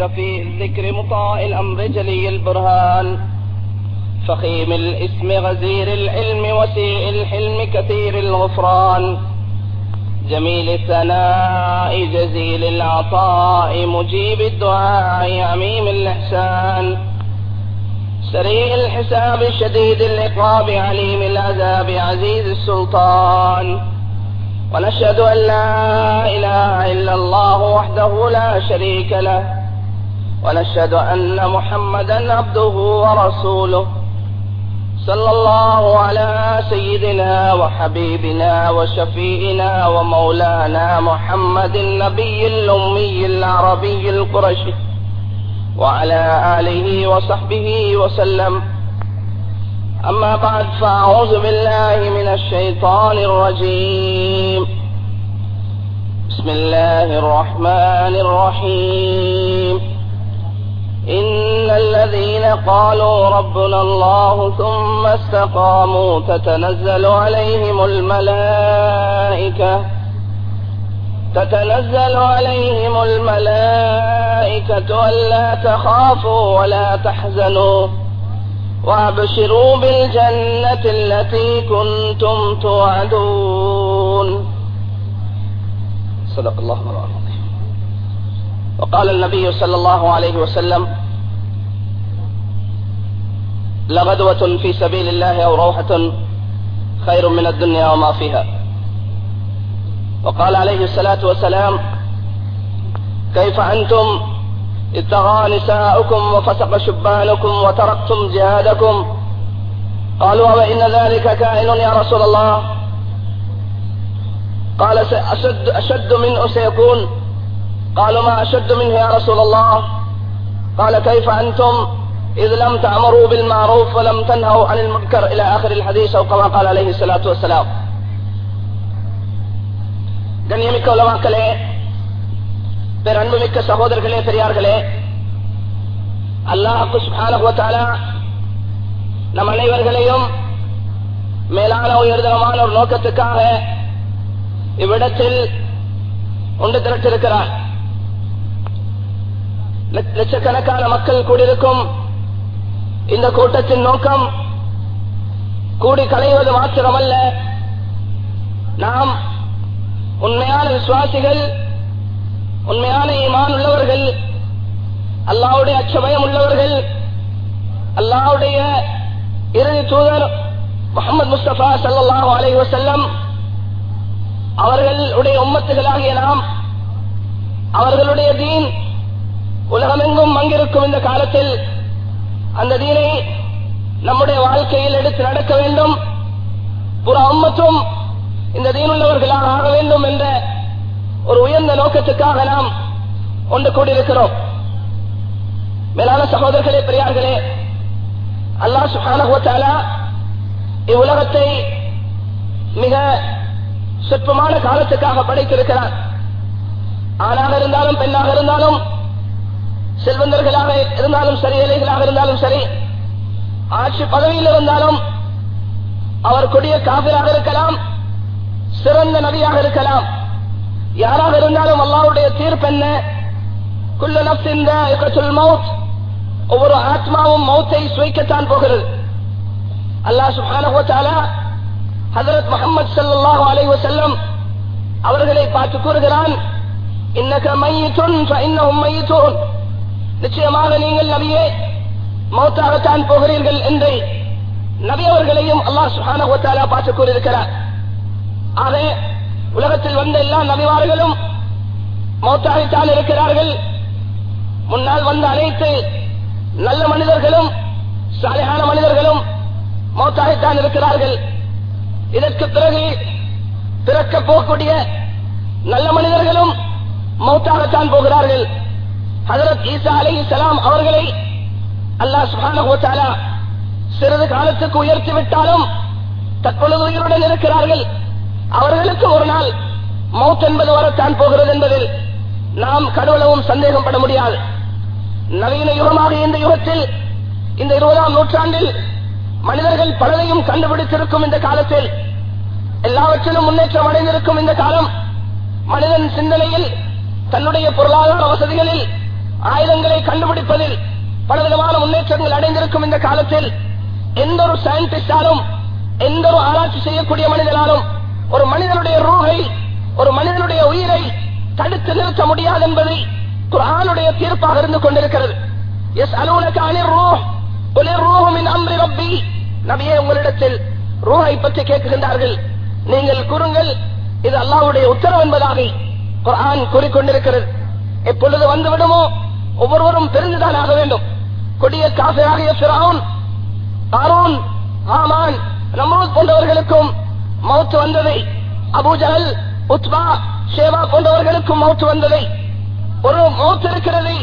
رفيع الذكر مطاع الأمر جلي البرهان. فخيم الإسم غزير العلم وسيع الحلم كثير الغفران. جميل الثناء جزيل العطاء مجيب الدعاء عميم الإحسان. سريع الحساب شديد العقاب عليم العذاب عزيز السلطان. ونشهد أن لا إله إلا الله وحده لا شريك له. ونشهد أن محمدا عبده ورسوله. صلى الله على سيدنا وحبيبنا وشفيئنا ومولانا محمد النبي الأمي العربي القرشي. وعلى آله وصحبه وسلم. أما بعد فأعوذ بالله من الشيطان الرجيم. بسم الله الرحمن الرحيم. إن الذين قالوا ربنا الله ثم استقاموا تتنزل عليهم الملائكة تتنزل عليهم الملائكة ألا تخافوا ولا تحزنوا. وأبشروا بالجنة التي كنتم توعدون. صدق الله العظيم. وقال النبي صلى الله عليه وسلم لغدوة في سبيل الله أو روحة خير من الدنيا وما فيها. وقال عليه الصلاة والسلام كيف أنتم؟ اتغى نساؤكم وفسق شبانكم وتركتم جهادكم. قالوا وإن ذلك كائن يا رسول الله. قال أشد, أشد منه سيكون قالوا ما أشد منه يا رسول الله قال كيف أنتم إذ لم تأمروا بالمعروف ولم تنهوا عن المنكر إلى آخر الحديث أو كما قال عليه الصلاة والسلام கண்ணியமிக்க உலமாக்களே பேரன்புமிக்க சகோதரர்களே பெரியார்களே அல்லாஹு சுபானுவத்தால நம் அனைவர்களையும் மேலான உயர்தரமான ஒரு நோக்கத்துக்காக இவ்விடத்தில் ஒன்று திரட்டிருக்கிறார் லட்சக்கணக்கான மக்கள் கூடியிருக்கும் இந்த கூட்டத்தின் நோக்கம் கூடி களைவது மாத்திரமல்ல. நாம் உண்மையான விசுவாசிகள் உண்மையான ஈமான் உள்ளவர்கள் அல்லாவுடைய அச்சபயம் உள்ளவர்கள் அல்லாவுடைய இறுதி தூதர் முகமது முஸ்தபா சல்லாஹூ அலை வசல்லம் அவர்களுடைய உம்மத்துகளாகிய நாம் அவர்களுடைய தீன் உலகமெங்கும் அங்கிருக்கும் இந்த காலத்தில் அந்த தீனை நம்முடைய வாழ்க்கையில் எடுத்து நடக்க வேண்டும். புற அம்மத்தும் இந்த தீனுள்ளவர்களாக ஆக வேண்டும் என்ற ஒரு உயர்ந்த நோக்கத்துக்காக நாம் ஒன்று கூடியிருக்கிறோம். மேலான சகோதரர்களே பெரியார்களே அல்லா சுகான இவ்வுலகத்தை மிக சொற்பமான காலத்துக்காக படைத்திருக்கிறார் ஆணாக இருந்தாலும் பெண்ணாக இருந்தாலும் செல்வந்தர்களாக இருந்தாலும் சரி ஏழைகளாக இருந்தாலும் சரி ஆட்சி பதவியில் இருந்தாலும் அவர் கொடிய காவிராக இருக்கலாம் சிறந்த நதியாக இருக்கலாம். யாராக இருந்தாலும் அல்லாவுடைய தீர்ப்பு என்ன? குள்ள நப்சிந்த மவுத். ஒவ்வொரு ஆத்மாவும் மௌத்தை சுவைக்கத்தான் போகிறது. அல்லாஹ் சுபான ஹசரத் முகமது சல்லாஹ் அலை வசல்லம் அவர்களை பார்த்து கூறுகிறான் இன்னக்க மையத்துன் இன்னும் மையத்தோன். நிச்சயமாக நீங்கள் நபியே மௌத்தாகத்தான் போகிறீர்கள் என்று நபி அவர்களையும் அல்லாஹ் சுஹான பார்த்து கூறியிருக்கிறார் ஆக உலகத்தில் வந்த எல்லா நபிவார்களும் மௌத்தாகத்தான் இருக்கிறார்கள். முன்னால் வந்த அனைத்து நல்ல மனிதர்களும் சாலையான மனிதர்களும் மௌத்தாகத்தான் இருக்கிறார்கள். இதற்கு பிறகு பிறக்க போகக்கூடிய நல்ல மனிதர்களும் மௌத்தாகத்தான் போகிறார்கள். ஹசரத் ஈசா அலி சலாம் அவர்களை அல்லாஹ் சுபான சிறிது காலத்துக்கு உயர்த்தி விட்டாலும் தற்பொழுது உயிருடன் இருக்கிறார்கள். அவர்களுக்கு ஒரு நாள் மவுத் என்பது வரத்தான் போகிறது என்பதில் நாம் கடவுளவும் சந்தேகம் பட முடியாது. நவீன யுகமாக இந்த யுகத்தில் இந்த இருபதாம் நூற்றாண்டில் மனிதர்கள் பலரையும் கண்டுபிடித்திருக்கும் இந்த காலத்தில் எல்லாவற்றிலும் முன்னேற்றம் அடைந்திருக்கும் இந்த காலம் மனிதன் சிந்தனையில் தன்னுடைய பொருளாதார வசதிகளில் ஆயுதங்களை கண்டுபிடிப்பதில் பலவிதமான முன்னேற்றங்கள் அடைந்திருக்கும் இந்த காலத்தில் எந்த ஒரு சயின்டிஸ்டாலும் எந்த ஒரு ஆராய்ச்சி செய்யக்கூடிய மனிதனாலும் ஒரு மனிதனுடைய ரூகை ஒரு மனிதனுடைய உயிரை தடுத்து நிறுத்த முடியாது என்பதை குரானுடைய தீர்ப்பாக இருந்து கொண்டிருக்கிறது. எஸ் அலுவலக அமரி ரப்பி. நபியே உங்களிடத்தில் ரூஹை பற்றி கேட்கின்றார்கள். நீங்கள் கூறுங்கள் இது அல்லாவுடைய உத்தரவு என்பதாக குரான் கூறிக்கொண்டிருக்கிறது. எப்பொழுது வந்துவிடுமோ ஒவ்வொருவரும் தெரிந்துதான் ஆக வேண்டும். கொடிய காசையாகிய சிறான் ஆரோன் ஆமான் நம்ரூத் போன்றவர்களுக்கும் மௌத்து வந்ததை அபூஜல் உத்மா சேவா போன்றவர்களுக்கும் மௌத்து வந்ததை ஒரு மௌத்து இருக்கிறது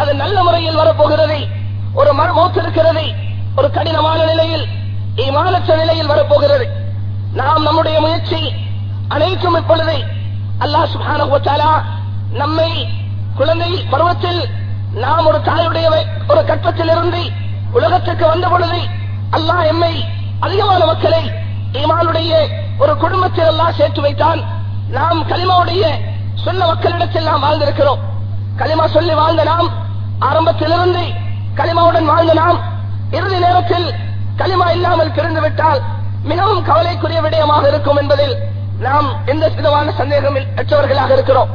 அது நல்ல முறையில் வரப்போகிறது ஒரு மௌத்து இருக்கிறது ஒரு கடினமான நிலையில் இமானற்ற நிலையில் வரப்போகிறது. நாம் நம்முடைய முயற்சி அனைத்தும் இப்பொழுது அல்லாஹ் சுபான நம்மை குழந்தை பருவத்தில் நாம் ஒரு தாயுடைய ஒரு கட்டத்தில் இருந்து உலகத்துக்கு வந்த பொழுது அல்லாஹ் எம்மை அதிகமான மக்களை இமானுடைய ஒரு குடும்பத்தில் எல்லாம் சேர்த்து வைத்தான். நாம் கலிமாவுடைய சொன்ன மக்களிடத்தில் நாம் வாழ்ந்திருக்கிறோம். களிமா சொல்லி வாழ்ந்த நாம் ஆரம்பத்திலிருந்து களிமாவுடன் வாழ்ந்த நாம் இறுதி நேரத்தில் களிமா இல்லாமல் பிறந்து விட்டால் மிகவும் கவலைக்குரிய விடயமாக இருக்கும் என்பதில் நாம் எந்த விதமான சந்தேகம் அற்றவர்களாக இருக்கிறோம்.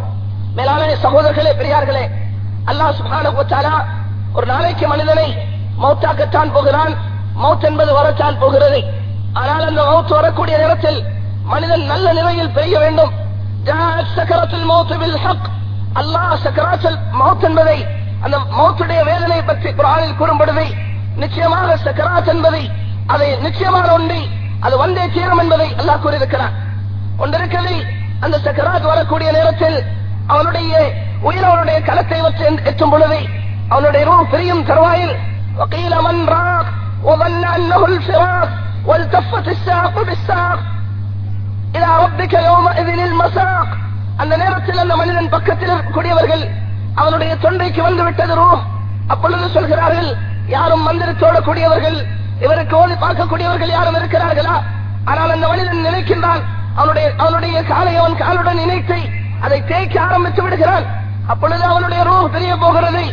மேலான சகோதரர்களே பெரியார்களே அல்லாஹ் சுபான ஒரு நாளைக்கு மனிதனை மௌத்தாக்கத்தான் போகிறான். மவுத் என்பது வரத்தான் போகிறது. ஆனால் அந்த மவுத் வரக்கூடிய நேரத்தில் மனிதன் நல்ல நிலையில் பெய்ய வேண்டும். அல்லாஹ் சக்கராச்சல் மவுத் என்பதை அந்த மௌத்துடைய வேதனை பற்றி குரானில் கூறும்படுதை. நிச்சயமாக சக்கராத் என்பதை அதை நிச்சயமான ஒன்றை அது வந்தே தீரும் என்பதை அல்லாஹ் கூறியிருக்கிறான். ஒன்றிருக்கிறது அந்த சக்கராத் வரக்கூடிய நேரத்தில் அவனுடைய உயிர் அவனுடைய கலத்தை வச்சு எச்சும் பொழுது அவனுடைய ரூ பெரியும் தருவாயில் அந்த நேரத்தில் அந்த மனிதன் பக்கத்தில் இருக்கக்கூடியவர்கள் அவனுடைய தொண்டைக்கு வந்து விட்டது ரூ. அப்பொழுது சொல்கிறார்கள் யாரும் மந்திரித்தோடக்கூடியவர்கள் இவருக்கு ஓடி பார்க்கக்கூடியவர்கள் யாரும் இருக்கிறார்களா? ஆனால் அந்த மனிதன் நினைக்கின்றான் அவனுடைய அவனுடைய காலை அவன் காலுடன் இணைத்து அதை தேய்க்க ஆரம்பித்து விடுகிறான். அப்பொழுது அவனுடைய ரூ தெரிய போகிறது.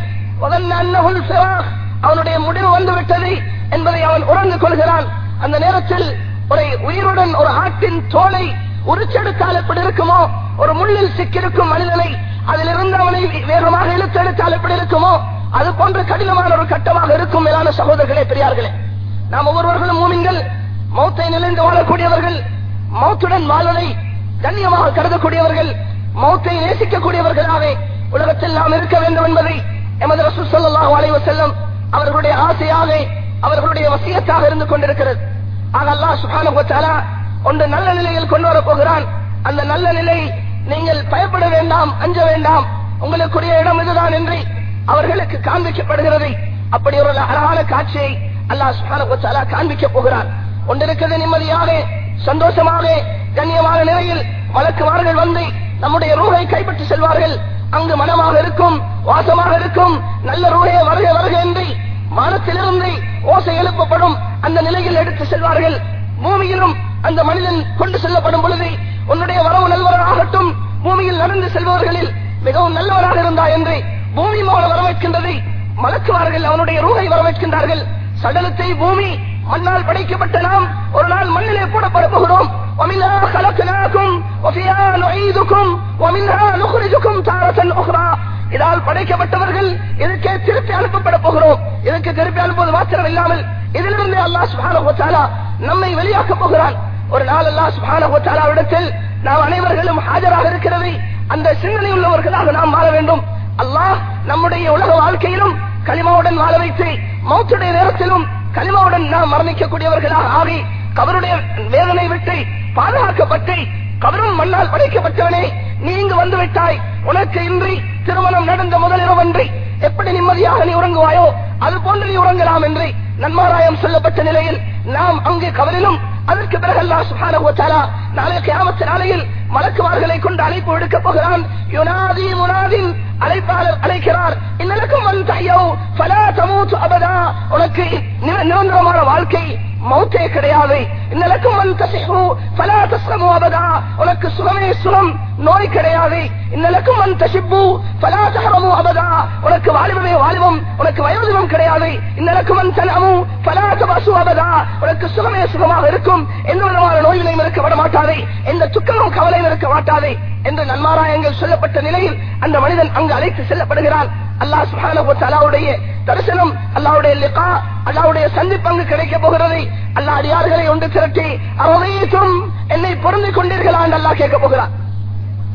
அவனுடைய முடிவு வந்து விட்டது என்பதை அவன் உணர்ந்து கொள்கிறான். அந்த நேரத்தில் ஒரு உயிருடன் ஒரு ஆட்டின் தோலை உரிச்செடுத்தால் எப்படி இருக்குமோ ஒரு முள்ளில் சிக்கியிருக்கும் மனிதனை அதிலிருந்து அவனை வேகமாக இழுத்தெடுத்தால் எப்படி இருக்குமோ அது போன்ற கடினமான ஒரு கட்டமாக இருக்கும் மேலான சகோதரர்களே பெரியார்களே. நாம் ஒவ்வொருவர்களும் மூமிங்கள் மௌத்தை நிலைந்து வாழக்கூடியவர்கள் மௌத்துடன் வாழ்வதை கண்ணியமாக கருதக்கூடியவர்கள் மௌத்தை நேசிக்கக்கூடியவர்களாவே உலகத்தில் நாம் இருக்க வேண்டும் என்பதை எமது ரசூல் ஸல்லல்லாஹு அலைஹி வஸல்லம் அவர்களுடைய ஆசையாக அவர்களுடைய வசியத்தாக இருந்து கொண்டிருக்கிறது. ஆக அல்லாஹ் ஒன்று நல்ல நிலையில் கொண்டு வரப்போகிறான் அந்த நல்ல நிலை நீங்கள் பயப்பட வேண்டாம் அஞ்ச வேண்டாம். உங்களுக்குரிய இடம் இதுதான் என்று அவர்களுக்கு காண்பிக்கப்படுகிறது. அப்படி ஒரு அழகான காட்சியை அல்லாஹ் சுகான வ காண்பிக்க போகிறான் ஒன்றிருக்கிறது நிம்மதியாக சந்தோஷமாக கண்ணியமான நிலையில் வழக்குமார்கள் வந்து நம்முடைய ரூகை கைப்பற்றி செல்வார்கள். அங்கு மனமாக இருக்கும் வாசமாக இருக்கும் நல்ல ரூகே வருக வருக என்று வானத்திலிருந்து ஓசை எழுப்பப்படும் அந்த நிலையில் எடுத்து செல்வார்கள். பூமியிலும் அந்த மனிதன் கொண்டு செல்லப்படும் பொழுது உன்னுடைய வரவு நல்வராகட்டும் பூமியில் நடந்து செல்பவர்களில் மிகவும் நல்லவராக இருந்தா என்று பூமி மூலம் வரவேற்கின்றது. மலக்குவார்கள் அவனுடைய ரூகை வரவேற்கின்றார்கள். சடலத்தை பூமி மண்ணால் படைக்கப்பட்ட நாம் ஒரு நாள் மண்ணிலே போடப்பட போகிறோம் ومنها خلقناكم وفيها نعيدكم ومنها نخرجكم تارة أخرى இதால் படைக்கப்பட்டவர்கள் இதற்கே திருப்பி அனுப்பப்பட போகிறோம் இதற்கு திருப்பி அனுப்புவது மாத்திரம் இல்லாமல் இதிலிருந்து அல்லாஹ் சுப்ஹானஹு வ தஆலா நம்மை வெளியாக்க போகிறான் ஒரு நாள் அல்லாஹ் சுப்ஹானஹு வ தஆலாவிடத்தில் நாம் அனைவர்களும் ஆஜராக இருக்கிறது அந்த சிந்தனை உள்ளவர்களாக நாம் வாழ வேண்டும் அல்லாஹ் நம்முடைய உலக வாழ்க்கையிலும் களிமாவுடன் வாழ வைத்து மௌத்துடைய நேரத்திலும் களிமாவுடன் நாம் மரணிக்கக்கூடியவர்களாக ஆகி கவருடைய வேதனை விட்டு பாதுகாக்கப்பட்டு கவரும் மண்ணால் படைக்கப்பட்டவனே நீங்க வந்துவிட்டாய் வந்து விட்டாய். உனக்கு இன்றி திருமணம் நடந்த முதலிரவன்றி எப்படி நிம்மதியாக நீ உறங்குவாயோ அது போன்று நீ உறங்கலாம் என்று நன்மாராயம் சொல்லப்பட்ட நிலையில் நாம் அங்கே கவலிலும் அதற்கு பிறகு அல்லாஹ் சுப்ஹானஹு வ நாளை நாளையில் மலக்குமார்களை கொண்டு அழைப்பு விடுக்க போகிறான். யுனாதி முனாதின் அழைப்பாளர் அழைக்கிறார் இன்னலக்கும் வன் தையோ ஃபலா தமூத் அபதா உனக்கு நிர- நிரந்தரமான வாழ்க்கை மௌத்தே கிடையாது. இன்னலக்கும் மன் தசிஹு ஃபலா தஸ்லமு அபதா உனக்கு சுகமே சுகம். நோய் கிடையாது. இன்னலக்கும் மன் தஷிப்பு பலாசகரமும் தஹரமு அபதா. உனக்கு வாலிபமே வாலிபம் உனக்கு வயோதிபம் கிடையாது. இன்னலக்கும் மன் தனமு ஃபலா அபதா. உனக்கு சுகமே சுகமாக இருக்கும். எந்த விதமான நோயிலையும் இருக்க விட மாட்டாதே எந்த துக்கமும் கவலையும் இருக்க மாட்டாதே. என்று நன்மாராயங்கள் சொல்லப்பட்ட நிலையில் அந்த மனிதன் அங்கு அழைத்து செல்லப்படுகிறான். அல்லாஹ் சுப்ஹானஹு தரிசனம் அல்லாவுடைய லிகா அல்லாவுடைய சந்திப்பு அங்கு கிடைக்க போகிறது. அல்லாஹ் அடியார்களை ஒன்று திரட்டி அரவீசும் என்னை பொருந்திக் கொண்டீர்களா என்று அல்லாஹ் கேட்க போகிறான்.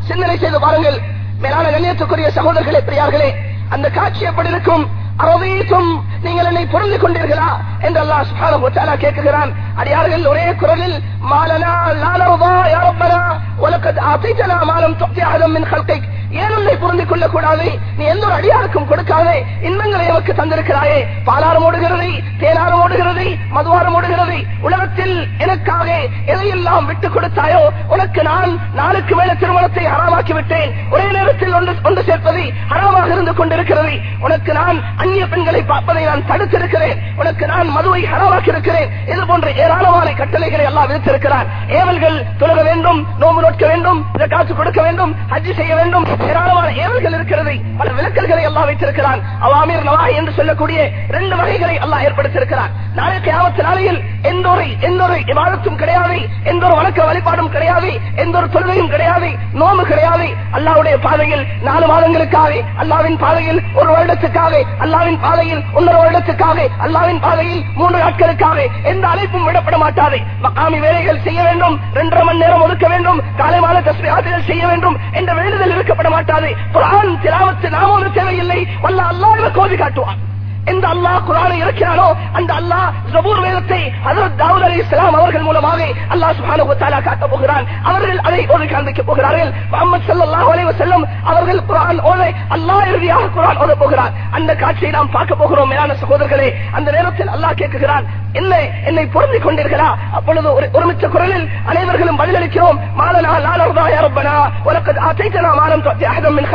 சிந்தனை செய்து பாருங்கள். மேலான கண்ணியத்துக்குரிய சகோதரர்களே பெரியார்களே அந்த காட்சி எப்படி இருக்கும்? அறவீக்கும் நீங்கள் என்னை புரிந்து கொண்டீர்களா? என்று அல்லா சுபான கேட்குகிறான். அடியார்கள் ஒரே குரலில் மாலனா லாலவா யாரப்பனா உலகத் அத்தைத்தனா மாலம் தொப்தி என் கல்கை ஏன் புரிந்து கொள்ளக் கூடாது நீ எந்த ஒரு அடியாருக்கும் கொடுக்காதே. இன்பங்களை எமக்கு தந்திருக்கிறாயே. பாலாரம் ஓடுகிறது தேனாரம் ஓடுகிறது மதுவாரம் ஓடுகிறது. உலகத்தில் எனக்காக எதையெல்லாம் விட்டுக் கொடுத்தாயோ உனக்கு நான் நாளுக்கு மேல திருமணத்தை ஹராமாக்கி விட்டேன். ஒரே நேரத்தில் ஒன்று ஒன்று சேர்ப்பது ஹராமாக இருந்து கொண்டிருக்கிறது. உனக்கு நான் அந்நிய பெண்களை பார்ப்பதை நான் தடுத்திருக்கிறேன். உனக்கு நான் மதுவை ஹராமாக்கி இருக்கிறேன். இது போன்ற ஏராளமான கட்டளைகளை எல்லாம் விதித்திருக்கிறார் ஏவல்கள் தொழுக வேண்டும் நோம்பு நோட்க வேண்டும் காசு கொடுக்க வேண்டும் அஜி செய்ய வேண்டும். ஏராளமான ஏவல்கள் இருக்கிறது பல விளக்கல்களை எல்லாம் வைத்திருக்கிறான். அவாமீர் நவாஹி என்று சொல்லக்கூடிய ரெண்டு வகைகளை எல்லாம் ஏற்படுத்தியிருக்கிறான். நாளை கியாமத்து நாளையில் எந்த ஒரு எந்த ஒரு விவாதத்தும் கிடையாது எந்த ஒரு வழக்க வழிபாடும் கிடையாது எந்த ஒரு தொழுகையும் கிடையாது நோம்பு கிடையாது. அல்லாவுடைய பாதையில் நாலு மாதங்களுக்காக அல்லாவின் பாதையில் ஒரு வருடத்துக்காக அல்லாவின் பாதையில் ஒன்றரை வருடத்துக்காக அல்லாவின் பாதையில் மூன்று நாட்களுக்காக எந்த அழைப்பும் விடப்பட மாட்டாது மக்காமி வேலைகள் செய்ய வேண்டும் இரண்டரை மணி நேரம் ஒதுக்க வேண்டும் காலை மாலை தஸ்மியாதுகள் செய்ய வேண்டும் என்ற வேண்டுதல் இருக்கப்பட மாட்டாது. குரான் திலாவத்து நாம ஒரு தேவையில்லை. வல்ல அல்லாஹ் கோதி காட்டுவான். எந்த அல்லா குரானை இருக்கிறானோ அந்த அல்லா ஜபூர் வேதத்தை ஹஜரத் தாவூத் அலி இஸ்லாம் அவர்கள் மூலமாக அல்லாஹ் சுப்ஹானஹு வ தஆலா காட்ட போகிறான். அவர்கள் அதை ஓதி காண்பிக்க போகிறார்கள். முகமது சல்லாஹ் அலைவ செல்லும் அவர்கள் குரான் ஓத அல்லாஹ் இறுதியாக குரான் ஓத போகிறார். அந்த காட்சியை நாம் பார்க்க போகிறோம் மேலான சகோதரர்களே. அந்த நேரத்தில் அல்லாஹ் கேட்கிறான் என்ன என்னை பொருந்திக் கொண்டீர்களா? அப்பொழுது ஒரு ஒருமித்த குரலில் அனைவர்களும் பதிலளிக்கிறோம் மாலனா லாலர்தா யாரப்பனா உனக்கு உலகத் மாலம் தொத்தி மின்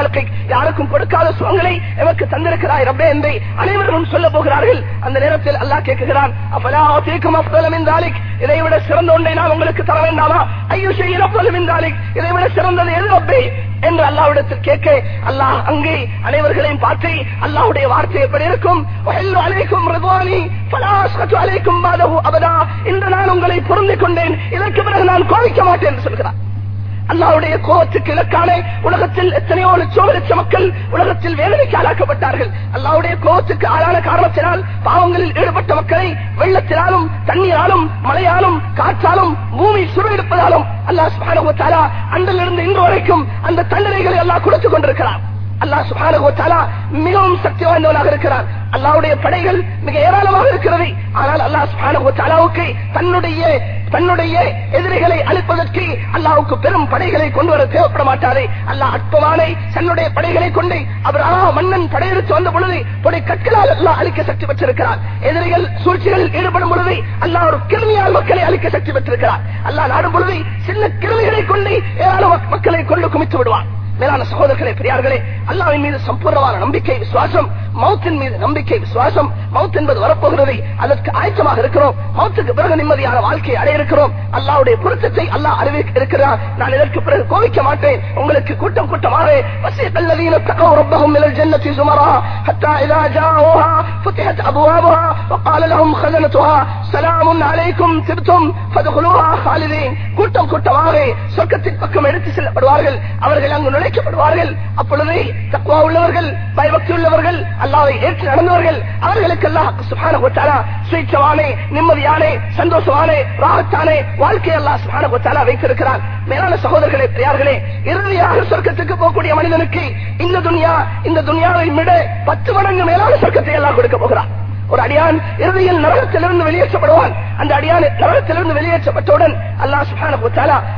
யாருக்கும் கொடுக்காத சுகங்களை எமக்கு தந்திருக்கிறாய் ரப்பே என்று அனைவரும் சொல்ல போகிறார்கள். அந்த நேரத்தில் அல்லாஹ் கேட்கிறான் அப்பலா ஆதீக்கும் அஃதல மின் இதை விட சிறந்த ஒன்றை நான் உங்களுக்கு தர வேண்டாமா? ஐயோ செய்ய அஃதல மின் இதை விட சிறந்தது எது ரப்பே? என்று அல்லாவிடத்தில் கேட்க அல்லாஹ் அங்கே அனைவர்களையும் பார்த்து அல்லாஹுடைய வார்த்தை எப்படி இருக்கும்? அலைக்கும் அபதா. இன்று நான் உங்களை பொருந்திக் கொண்டேன். இதற்கு பிறகு நான் கோவிக்க மாட்டேன் என்று சொல்கிறார் அல்லாவுடைய கோபத்துக்கு இலக்கான உலகத்தில் எத்தனையோ லட்சோ லட்ச மக்கள் உலகத்தில் வேதனைக்கு ஆளாக்கப்பட்டார்கள். அல்லாவுடைய கோபத்துக்கு ஆளான காரணத்தினால் பாவங்களில் ஈடுபட்ட மக்களை வெள்ளத்தினாலும் தண்ணீராலும் மழையாலும் காற்றாலும் பூமி சுருவெடுப்பதாலும் அல்லாஹ் சுப்ஹானஹு அன்றிலிருந்து இன்று வரைக்கும் அந்த தண்டனைகளை அல்லாஹ் கொடுத்துக் கொண்டிருக்கிறார் அல்லாஹ் சுப்ஹானஹு மிகவும் சக்தி வாய்ந்தவனாக இருக்கிறார் அல்லாவுடைய படைகள் மிக ஏராளமாக இருக்கிறது. ஆனால் அல்லாஹ் சுப்ஹானஹு தன்னுடைய தன்னுடைய எதிரிகளை அழிப்பதற்கு அல்லாவுக்கு பெரும் படைகளை கொண்டு வர தேவைப்பட மாட்டாரே அல்லாஹ் அற்பமானை தன்னுடைய படைகளை கொண்டு அவர் மன்னன் படையெடுத்து வந்த பொழுது பொடி கற்களால் அல்லாஹ் அழிக்க சக்தி பெற்றிருக்கிறார். எதிரிகள் சூழ்ச்சிகளில் ஈடுபடும் பொழுது அல்லாஹ் ஒரு கிருமியால் மக்களை அழிக்க சக்தி பெற்றிருக்கிறார். அல்லாஹ் நாடும் பொழுது சின்ன கிருமிகளை கொண்டு ஏராள மக்களை கொண்டு குமித்து விடுவான். மேலான சகோதரர்களே பெரியார்களே அல்லாவின் மீது சம்பூர்ணமான நம்பிக்கை விசுவாசம் மௌத்தின் மீது நம்பிக்கை விசுவாசம் மவுத் என்பது வரப்போகிறது அதற்கு ஆயத்தமாக இருக்கிறோம் மவுத்துக்கு பிறகு நிம்மதியான வாழ்க்கையை அடைய இருக்கிறோம் அல்லாவுடைய பொருத்தத்தை அல்லாஹ் அறிவிக்க இருக்கிறார் நான் இதற்கு பிறகு கோவிக்க மாட்டேன் உங்களுக்கு கூட்டம் கூட்டமாக وسيق الذين اتقوا ربهم من الجنة زمرا حتى إذا جاءوها فتحت أبوابها وقال لهم خزنتها سلام عليكم تبتم فادخلوها خالدين கூட்டம் கூட்டமாக சொர்க்கத்தின் பக்கம் எடுத்து செல்லப்படுவார்கள் அவர்கள் அங்கு அழைக்கப்படுவார்கள். அப்பொழுது தக்குவா உள்ளவர்கள் பயபக்தி உள்ளவர்கள் அல்லாவை ஏற்று நடந்தவர்கள் அவர்களுக்கு அல்லாஹ் நிம்மதியானே சந்தோஷமானே ராகத்தானே வாழ்க்கை அல்லா சுகான வ வைத்திருக்கிறார் மேலான சகோதரர்களே பெரியார்களே இறுதியாக சொர்க்கத்துக்கு போகக்கூடிய மனிதனுக்கு இந்த துனியா இந்த துணியாவை விட பத்து மடங்கு மேலான சொர்க்கத்தை எல்லாம் கொடுக்க போகிறார் ஒரு அடியான் இறுதியில் நரகத்திலிருந்து வெளியேற்றப்படுவான். அந்த அடியான் நரகத்திலிருந்து வெளியேற்றப்பட்டவுடன் அல்லாஹ் சுஹான வ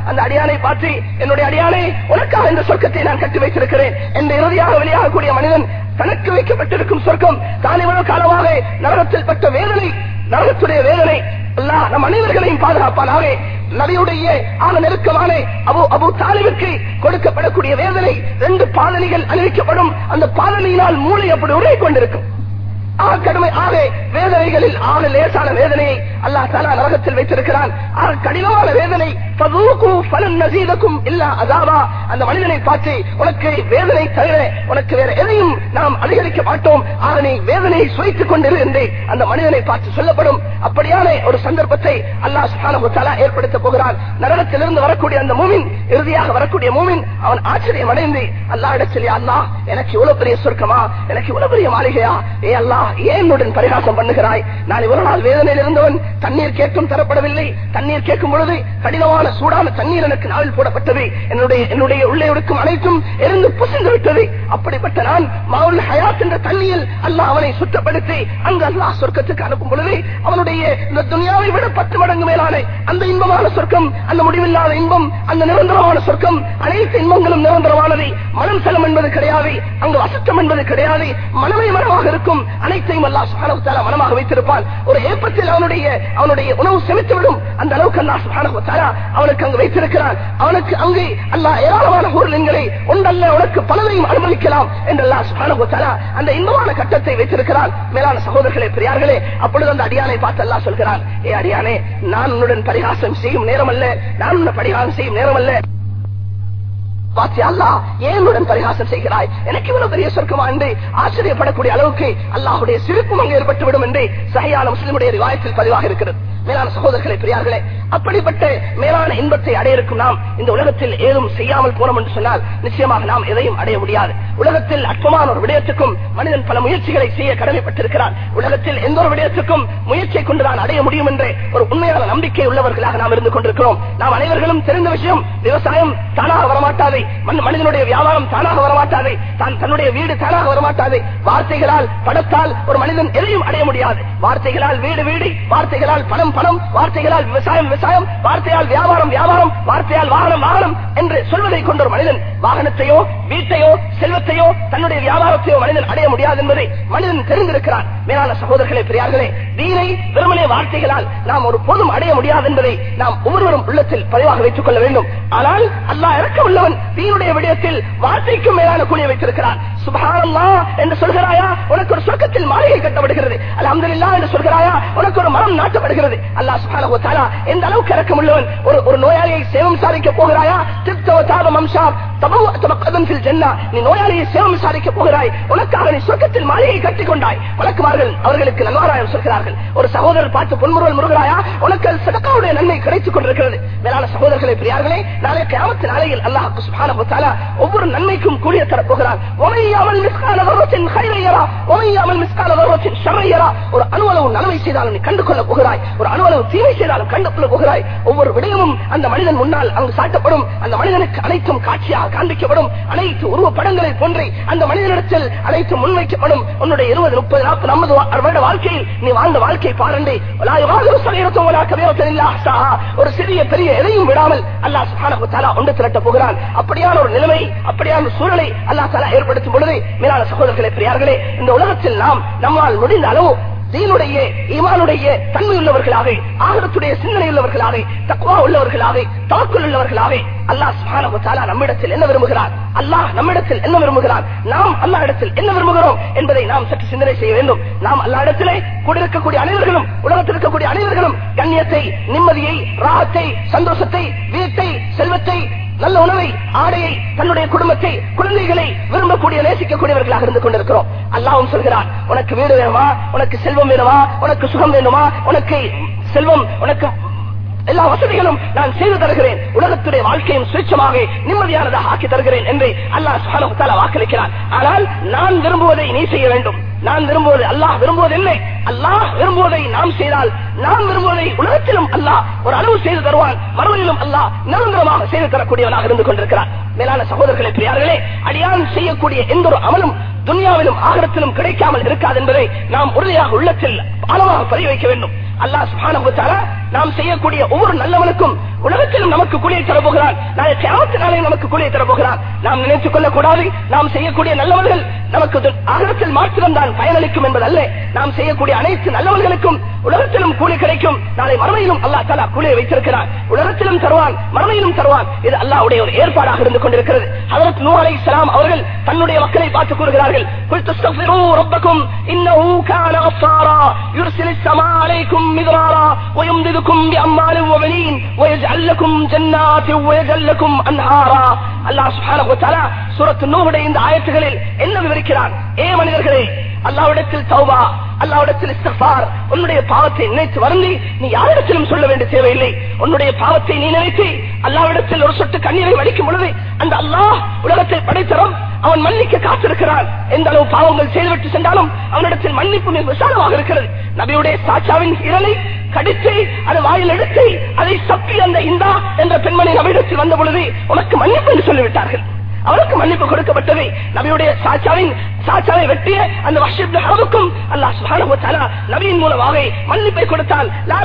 அந்த அடியானை பார்த்து என்னுடைய அடியானை உனக்காக இந்த சொர்க்கத்தை நான் கட்டி வைத்திருக்கிறேன். என்ற இறுதியாக வெளியாகக்கூடிய மனிதன் தனக்கு வைக்கப்பட்டிருக்கும் சொர்க்கம் தான் இவ்வளவு காலமாக நரகத்தில் பட்ட வேதனை நரகத்துடைய வேதனை. அல்லாஹ் நம் அனைவர்களையும் பாதுகாப்பானாக. நபியுடைய ஆன நெருக்கமான அபு அபு தாலிவுக்கு கொடுக்கப்படக்கூடிய வேதனை. ரெண்டு பாதனைகள் அணிவிக்கப்படும். அந்த பாதனையினால் மூளை அப்படி உரை கொண்டிருக்கும். கடுமை ஆக வேதனைகளில் ஆக லேசான வேதனையை அல்லாஹ் தாலா நரகத்தில் வைத்திருக்கிறான். ஆக கடினமான வேதனை. ஃபதூகு இல்லா அதாவா அந்த மனிதனை பார்த்து உனக்கு வேதனை தவிர உனக்கு வேற எதையும் நாம் அதிகரிக்க மாட்டோம். அதனை வேதனையை சுவைத்துக் கொண்டிரு என்று அந்த மனிதனை பார்த்து சொல்லப்படும். அப்படியான ஒரு சந்தர்ப்பத்தை அல்லாஹ் சுப்ஹானஹு வ ஏற்படுத்த போகிறான். நரகத்திலிருந்து வரக்கூடிய அந்த மூமின் இறுதியாக வரக்கூடிய மூமின் அவன் ஆச்சரியம் அடைந்து அல்லா இடத்திலே அல்லாஹ் எனக்கு இவ்வளவு பெரிய சொர்க்கமா? எனக்கு இவ்வளவு பெரிய மாளிகையா? ஏ அல்லாஹ் ஏன் என்னுடன் பரிகாசம் பண்ணுகிறாய். நான் இவ்வளவு நாள் வேதனையில் இருந்தவன் தண்ணீர் கேட்கும் தரப்படவில்லை. தண்ணீர் கேட்கும் பொழுது கடினமான சூடான தண்ணீர் எனக்கு நாவில் போடப்பட்டது. என்னுடைய என்னுடைய உள்ளே இருக்கும் அனைத்தும் எரிந்து புசிந்து விட்டது. அப்படிப்பட்ட நான் மாவுல் ஹயாத் என்ற தண்ணியில் அல்லாஹ் அவனை சுற்றப்படுத்தி அங்கு அல்லாஹ் சொர்க்கத்துக்கு அனுப்பும் பொழுது அவனுடைய இந்த துணியாவை விட பத்து மடங்கு மேலான அந்த இன்பமான சொர்க்கம் அந்த முடிவில்லாத இன்பம் அந்த நிரந்தரமான சொர்க்கம் அனைத்து இன்பங்களும் நிரந்தரமானது. மனம் செலம் என்பது கிடையாது. அங்கு வசத்தம் என்பது கிடையாது. மனமே மனமாக இருக்கும். அனைத்து அனைத்தையும் அல்லாஹ் சுப்ஹானஹு மனமாக வைத்திருப்பான். ஒரு ஏப்பத்தில் அவனுடைய அவனுடைய உணவு செமித்துவிடும் அந்த அளவுக்கு அல்லாஹ் சுப்ஹானஹு அவனுக்கு அங்கு வைத்திருக்கிறான். அவனுக்கு அங்கே அல்லாஹ் ஏராளமான பொருளின்களை ஒன்றல்ல உனக்கு பலதையும் அனுமதிக்கலாம் என்று அல்லாஹ் சுப்ஹானஹு அந்த இன்பமான கட்டத்தை வைத்திருக்கிறான். மேலான சகோதரர்களே பெரியார்களே அப்பொழுது அந்த அடியானை பார்த்து அல்லாஹ் சொல்கிறான் ஏ அடியானே நான் உன்னுடன் பரிகாசம் செய்யும் நேரம் அல்ல நான் உன்னை பரிகாசம் செய்யும் நேரம் அல்ல. பாத்தி அல்லா ஏனுடன் பரிகாசம் செய்கிறாய்? எனக்கு இவ்வளவு பெரிய சொர்க்கமா என்று ஆச்சரியப்படக்கூடிய அளவுக்கு அல்லாஹுடைய சிரிப்பும் அங்கு ஏற்பட்டுவிடும் என்று சகையான முஸ்லிமுடைய ரிவாயத்தில் பதிவாக இருக்கிறது. மேலான சகோதரர்களை பெரியார்களே அப்படிப்பட்ட மேலான இன்பத்தை அடைய இருக்கும் நாம் இந்த உலகத்தில் ஏதும் செய்யாமல் போனோம் என்று சொன்னால் நிச்சயமாக நாம் எதையும் அடைய முடியாது. உலகத்தில் அற்பமான ஒரு விடயத்துக்கும் மனிதன் பல முயற்சிகளை செய்ய கடமைப்பட்டிருக்கிறான். உலகத்தில் எந்த ஒரு விடயத்துக்கும் முயற்சியை கொண்டுதான் அடைய முடியும் என்று ஒரு உண்மையான நம்பிக்கை உள்ளவர்களாக நாம் இருந்து கொண்டிருக்கிறோம். நாம் அனைவர்களும் தெரிந்த விஷயம் விவசாயம் தானாக வரமாட்டாது மனிதனுடைய வியாபாரம் தானாக வரமாட்டாது தான் தன்னுடைய வீடு தானாக வரமாட்டாது. வார்த்தைகளால் படத்தால் ஒரு மனிதன் எதையும் அடைய முடியாது. வார்த்தைகளால் வீடு வீடு வார்த்தைகளால் பணம் பணம் வார்த்தைகளால் விவசாயம் விவசாயம் வார்த்தையால் வியாபாரம் வியாபாரம் வார்த்தையால் வாகனம் வாகனம் என்று சொல்வதை கொண்ட ஒரு மனிதன் வாகனத்தையோ வீட்டையோ செல்வத்தையோ தன்னுடைய வியாபாரத்தையோ மனிதன் அடைய முடியாது என்பதை மனிதன் தெரிந்திருக்கிறான். மேலான சகோதரர்களே பெரியார்களே தீனை வெறுமனே வார்த்தைகளால் நாம் ஒரு போதும் அடைய முடியாது என்பதை நாம் ஒவ்வொருவரும் உள்ளத்தில் பதிவாக வைத்துக் கொள்ள வேண்டும். ஆனால் அல்லா இறக்க உள்ளவன் தீனுடைய விடயத்தில் வார்த்தைக்கும் மேலான கூலியை வைத்திருக்கிறான். சுபானல்லா என்று சொல்கிறாயா? உனக்கு ஒரு சொர்க்கத்தில் மாளிகை கட்டப்படுகிறது. அலமதுல்லா என்று சொல்கிறாயா? உனக்கு ஒரு மரம் நாட்டப்படுகிறது. அல்லா சுபானோ எந்த அளவுக்கு இறக்கம் உள்ளவன் ஒரு ஒரு நோயாளியை சேவம் சாதிக்க போகிறாயா? திருப்தோ தாபம் அம்சாம் நீ நோயாளியை சேவம் சாதிக்க போகிறாய். உனக்காக நீ சொர்க்கத்தில் மாளிகை கட்டிக் கொண்டாய். வழக்குமார்கள் அவர்களுக்கு நல்வாராயம் சொல்கிறார்கள். ஒரு சகோதரர் பார்த்து பொன்முருவல் முருகராயா உனக்கு சதக்காவுடைய நன்மை கிடைத்துக் கொண்டிருக்கிறது. மேலான சகோதரர்களை பிரியார்களே நாளை கிராமத்து நாளையில் அல்லாஹ் சுபான ஒவ்வொரு நன்மைக்கும் கூடிய தரப்போகிறார் يَعْمَلْ مِثْقَالَ ذَرَّةٍ خَيْرًا يَرَهُ وَمَن يَعْمَلْ مِثْقَالَ ذَرَّةٍ شَرًّا يَرَهُ ஒரு அணுவளவு நன்மை செய்தாலும் நீ கண்டு கொள்ள போகிறாய் ஒரு அணுவளவு தீமை செய்தாலும் கண்டு கொள்ள போகிறாய் ஒவ்வொரு விடயமும் அந்த மனிதன் முன்னால் அங்கு சாட்டப்படும் அந்த மனிதனுக்கு அனைத்தும் காட்சியாக காண்பிக்கப்படும் அனைத்து உருவப்படங்களை போன்றே அந்த மனிதனிடத்தில் அனைத்தும் முன்வைக்கப்படும் உன்னுடைய இருபது முப்பது நாற்பது ஐம்பது வா- வருட வாழ்க்கையில் நீ வாழ்ந்த வாழ்க்கை பாருண்டே ஒரு சிறிய பெரிய எதையும் விடாமல் அல்லாஹ் சுப்ஹானஹு வ தஆலா ஒன்று திரட்ட போகிறான் அப்படியான ஒரு நிலைமை அப்படியான ஒரு சூழலை அல்லாஹ் தஆலா ஏற்படுத்தும் பொழுது மேலான சகோதரர்களே பெரியார்களே இந்த உலகத்தில் நாம் நம்மால் முடிந்த அளவு தீனுடைய ஈமானுடைய தன்மை உள்ளவர்களாக ஆகத்துடைய சிந்தனை உள்ளவர்களாக தக்குவா உள்ளவர்களாக தாக்குள் உள்ளவர்களாக அல்லாஹ் சுப்ஹானஹு நம்மிடத்தில் என்ன விரும்புகிறார்? அல்லாஹ் நம்மிடத்தில் என்ன விரும்புகிறார்? நாம் அல்லா இடத்தில் என்ன விரும்புகிறோம் என்பதை நாம் சற்று சிந்தனை செய்ய வேண்டும். நாம் அல்லா இடத்திலே கூடியிருக்கக்கூடிய அனைவர்களும் உலகத்தில் இருக்கக்கூடிய அனைவர்களும் கண்ணியத்தை நிம்மதியை ராகத்தை சந்தோஷத்தை வீட்டை செல்வத்தை நல்ல உணவை ஆடையை தன்னுடைய குடும்பத்தை குழந்தைகளை விரும்பக்கூடிய நேசிக்கக்கூடியவர்களாக இருந்து கொண்டிருக்கிறோம். அல்லாவும் சொல்கிறான் உனக்கு வீடு வேணுமா? உனக்கு செல்வம் வேணுமா? உனக்கு சுகம் வேணுமா உனக்கு செல்வம் உனக்கு எல்லா வசதிகளும் நான் செய்து தருகிறேன். உலகத்துடைய வாழ்க்கையும் சுயச்சமாக நிம்மதியானதாக ஆக்கி தருகிறேன் என்று அல்லாஹ் சுப்ஹானஹு வாக்களிக்கிறான். ஆனால் நான் விரும்புவதை நீ செய்ய வேண்டும். நான் விரும்புவது அல்லாஹ் விரும்புவது இல்லை. அல்லாஹ் விரும்புவதை நாம் செய்தால் நாம் விரும்புவதை உலகத்திலும் அல்லாஹ் ஒரு அளவு செய்து தருவான். மறுமையிலும் அல்லாஹ் நிரந்தரமாக செய்து தரக்கூடியவனாக இருந்து கொண்டிருக்கிறான். மேலான சகோதரர்களை பிரியார்களே அடியான் செய்யக்கூடிய எந்த ஒரு அமலும் துன்யாவிலும் ஆகரத்திலும் கிடைக்காமல் இருக்காது என்பதை நாம் உறுதியாக உள்ளத்தில் ஆழமாக பதிவு வைக்க வேண்டும். அல்லா சுபான நாம் செய்யக்கூடிய ஒவ்வொரு நல்லவனுக்கும் உலகத்திலும் நமக்கு கூலியை தரப்போகிறான். நாளை கியாமத்து நமக்கு கூலியை தரப்போகிறான். நாம் நினைத்துக் கொள்ளக் கூடாது நாம் செய்யக்கூடிய நல்லவர்கள் நமக்கு ஆகரத்தில் மாத்திரம் பயனளிக்கும் என்பதல்ல. நாம் செய்யக்கூடிய அனைத்து நல்லவர்களுக்கும் உலகத்திலும் கூலி கிடைக்கும். நாளை மறுமையிலும் அல்லா தாலா கூலியை வைத்திருக்கிறார். உலகத்திலும் தருவான் மறுமையிலும் தருவான். இது அல்லாவுடைய ஒரு ஏற்பாடாக இருந்து கொண்டிருக்கிறது. அதற்கு நூ அலை சலாம் அவர்கள் தன்னுடைய மக்களை பார்த்து கூறுகிறார்கள். என்ன விவரிக்கிறான்? ஏ மனிதர்களே அல்லாவிடத்தில் தௌபா அல்லாவிடத்தில் உன்னுடைய பாவத்தை நினைத்து வருந்தி நீ யாரிடத்திலும் சொல்ல வேண்டிய தேவையில்லை. உன்னுடைய பாவத்தை நீ நினைத்து அல்லாவிடத்தில் ஒரு சொட்டு கண்ணீரை வடிக்கும் பொழுது அந்த அல்லாஹ் உலகத்தை படைத்தரும் அவன் மன்னிக்க காத்திருக்கிறான். எந்த அளவு பாவங்கள் செய்துவிட்டு சென்றாலும் அவனிடத்தில் மன்னிப்பு மிக விசாலமாக இருக்கிறது. நபியுடைய சாச்சாவின் இரலை கடித்து அது வாயில் எடுத்து அதை சப்பி அந்த இந்தா என்ற பெண்மணி நபியிடத்தில் வந்த பொழுது உனக்கு மன்னிப்பு என்று சொல்லிவிட்டார்கள். அவருக்கு மன்னிப்பு கொடுக்கப்பட்டது. நபியுடைய சாச்சாவின் சாச்சாவை வெட்டிய அந்த வஷிப் ஹரவுக்கும் அல்லாஹ் சுப்ஹானஹு நபியின் மூலமாக மன்னிப்பை கொடுத்தால் லா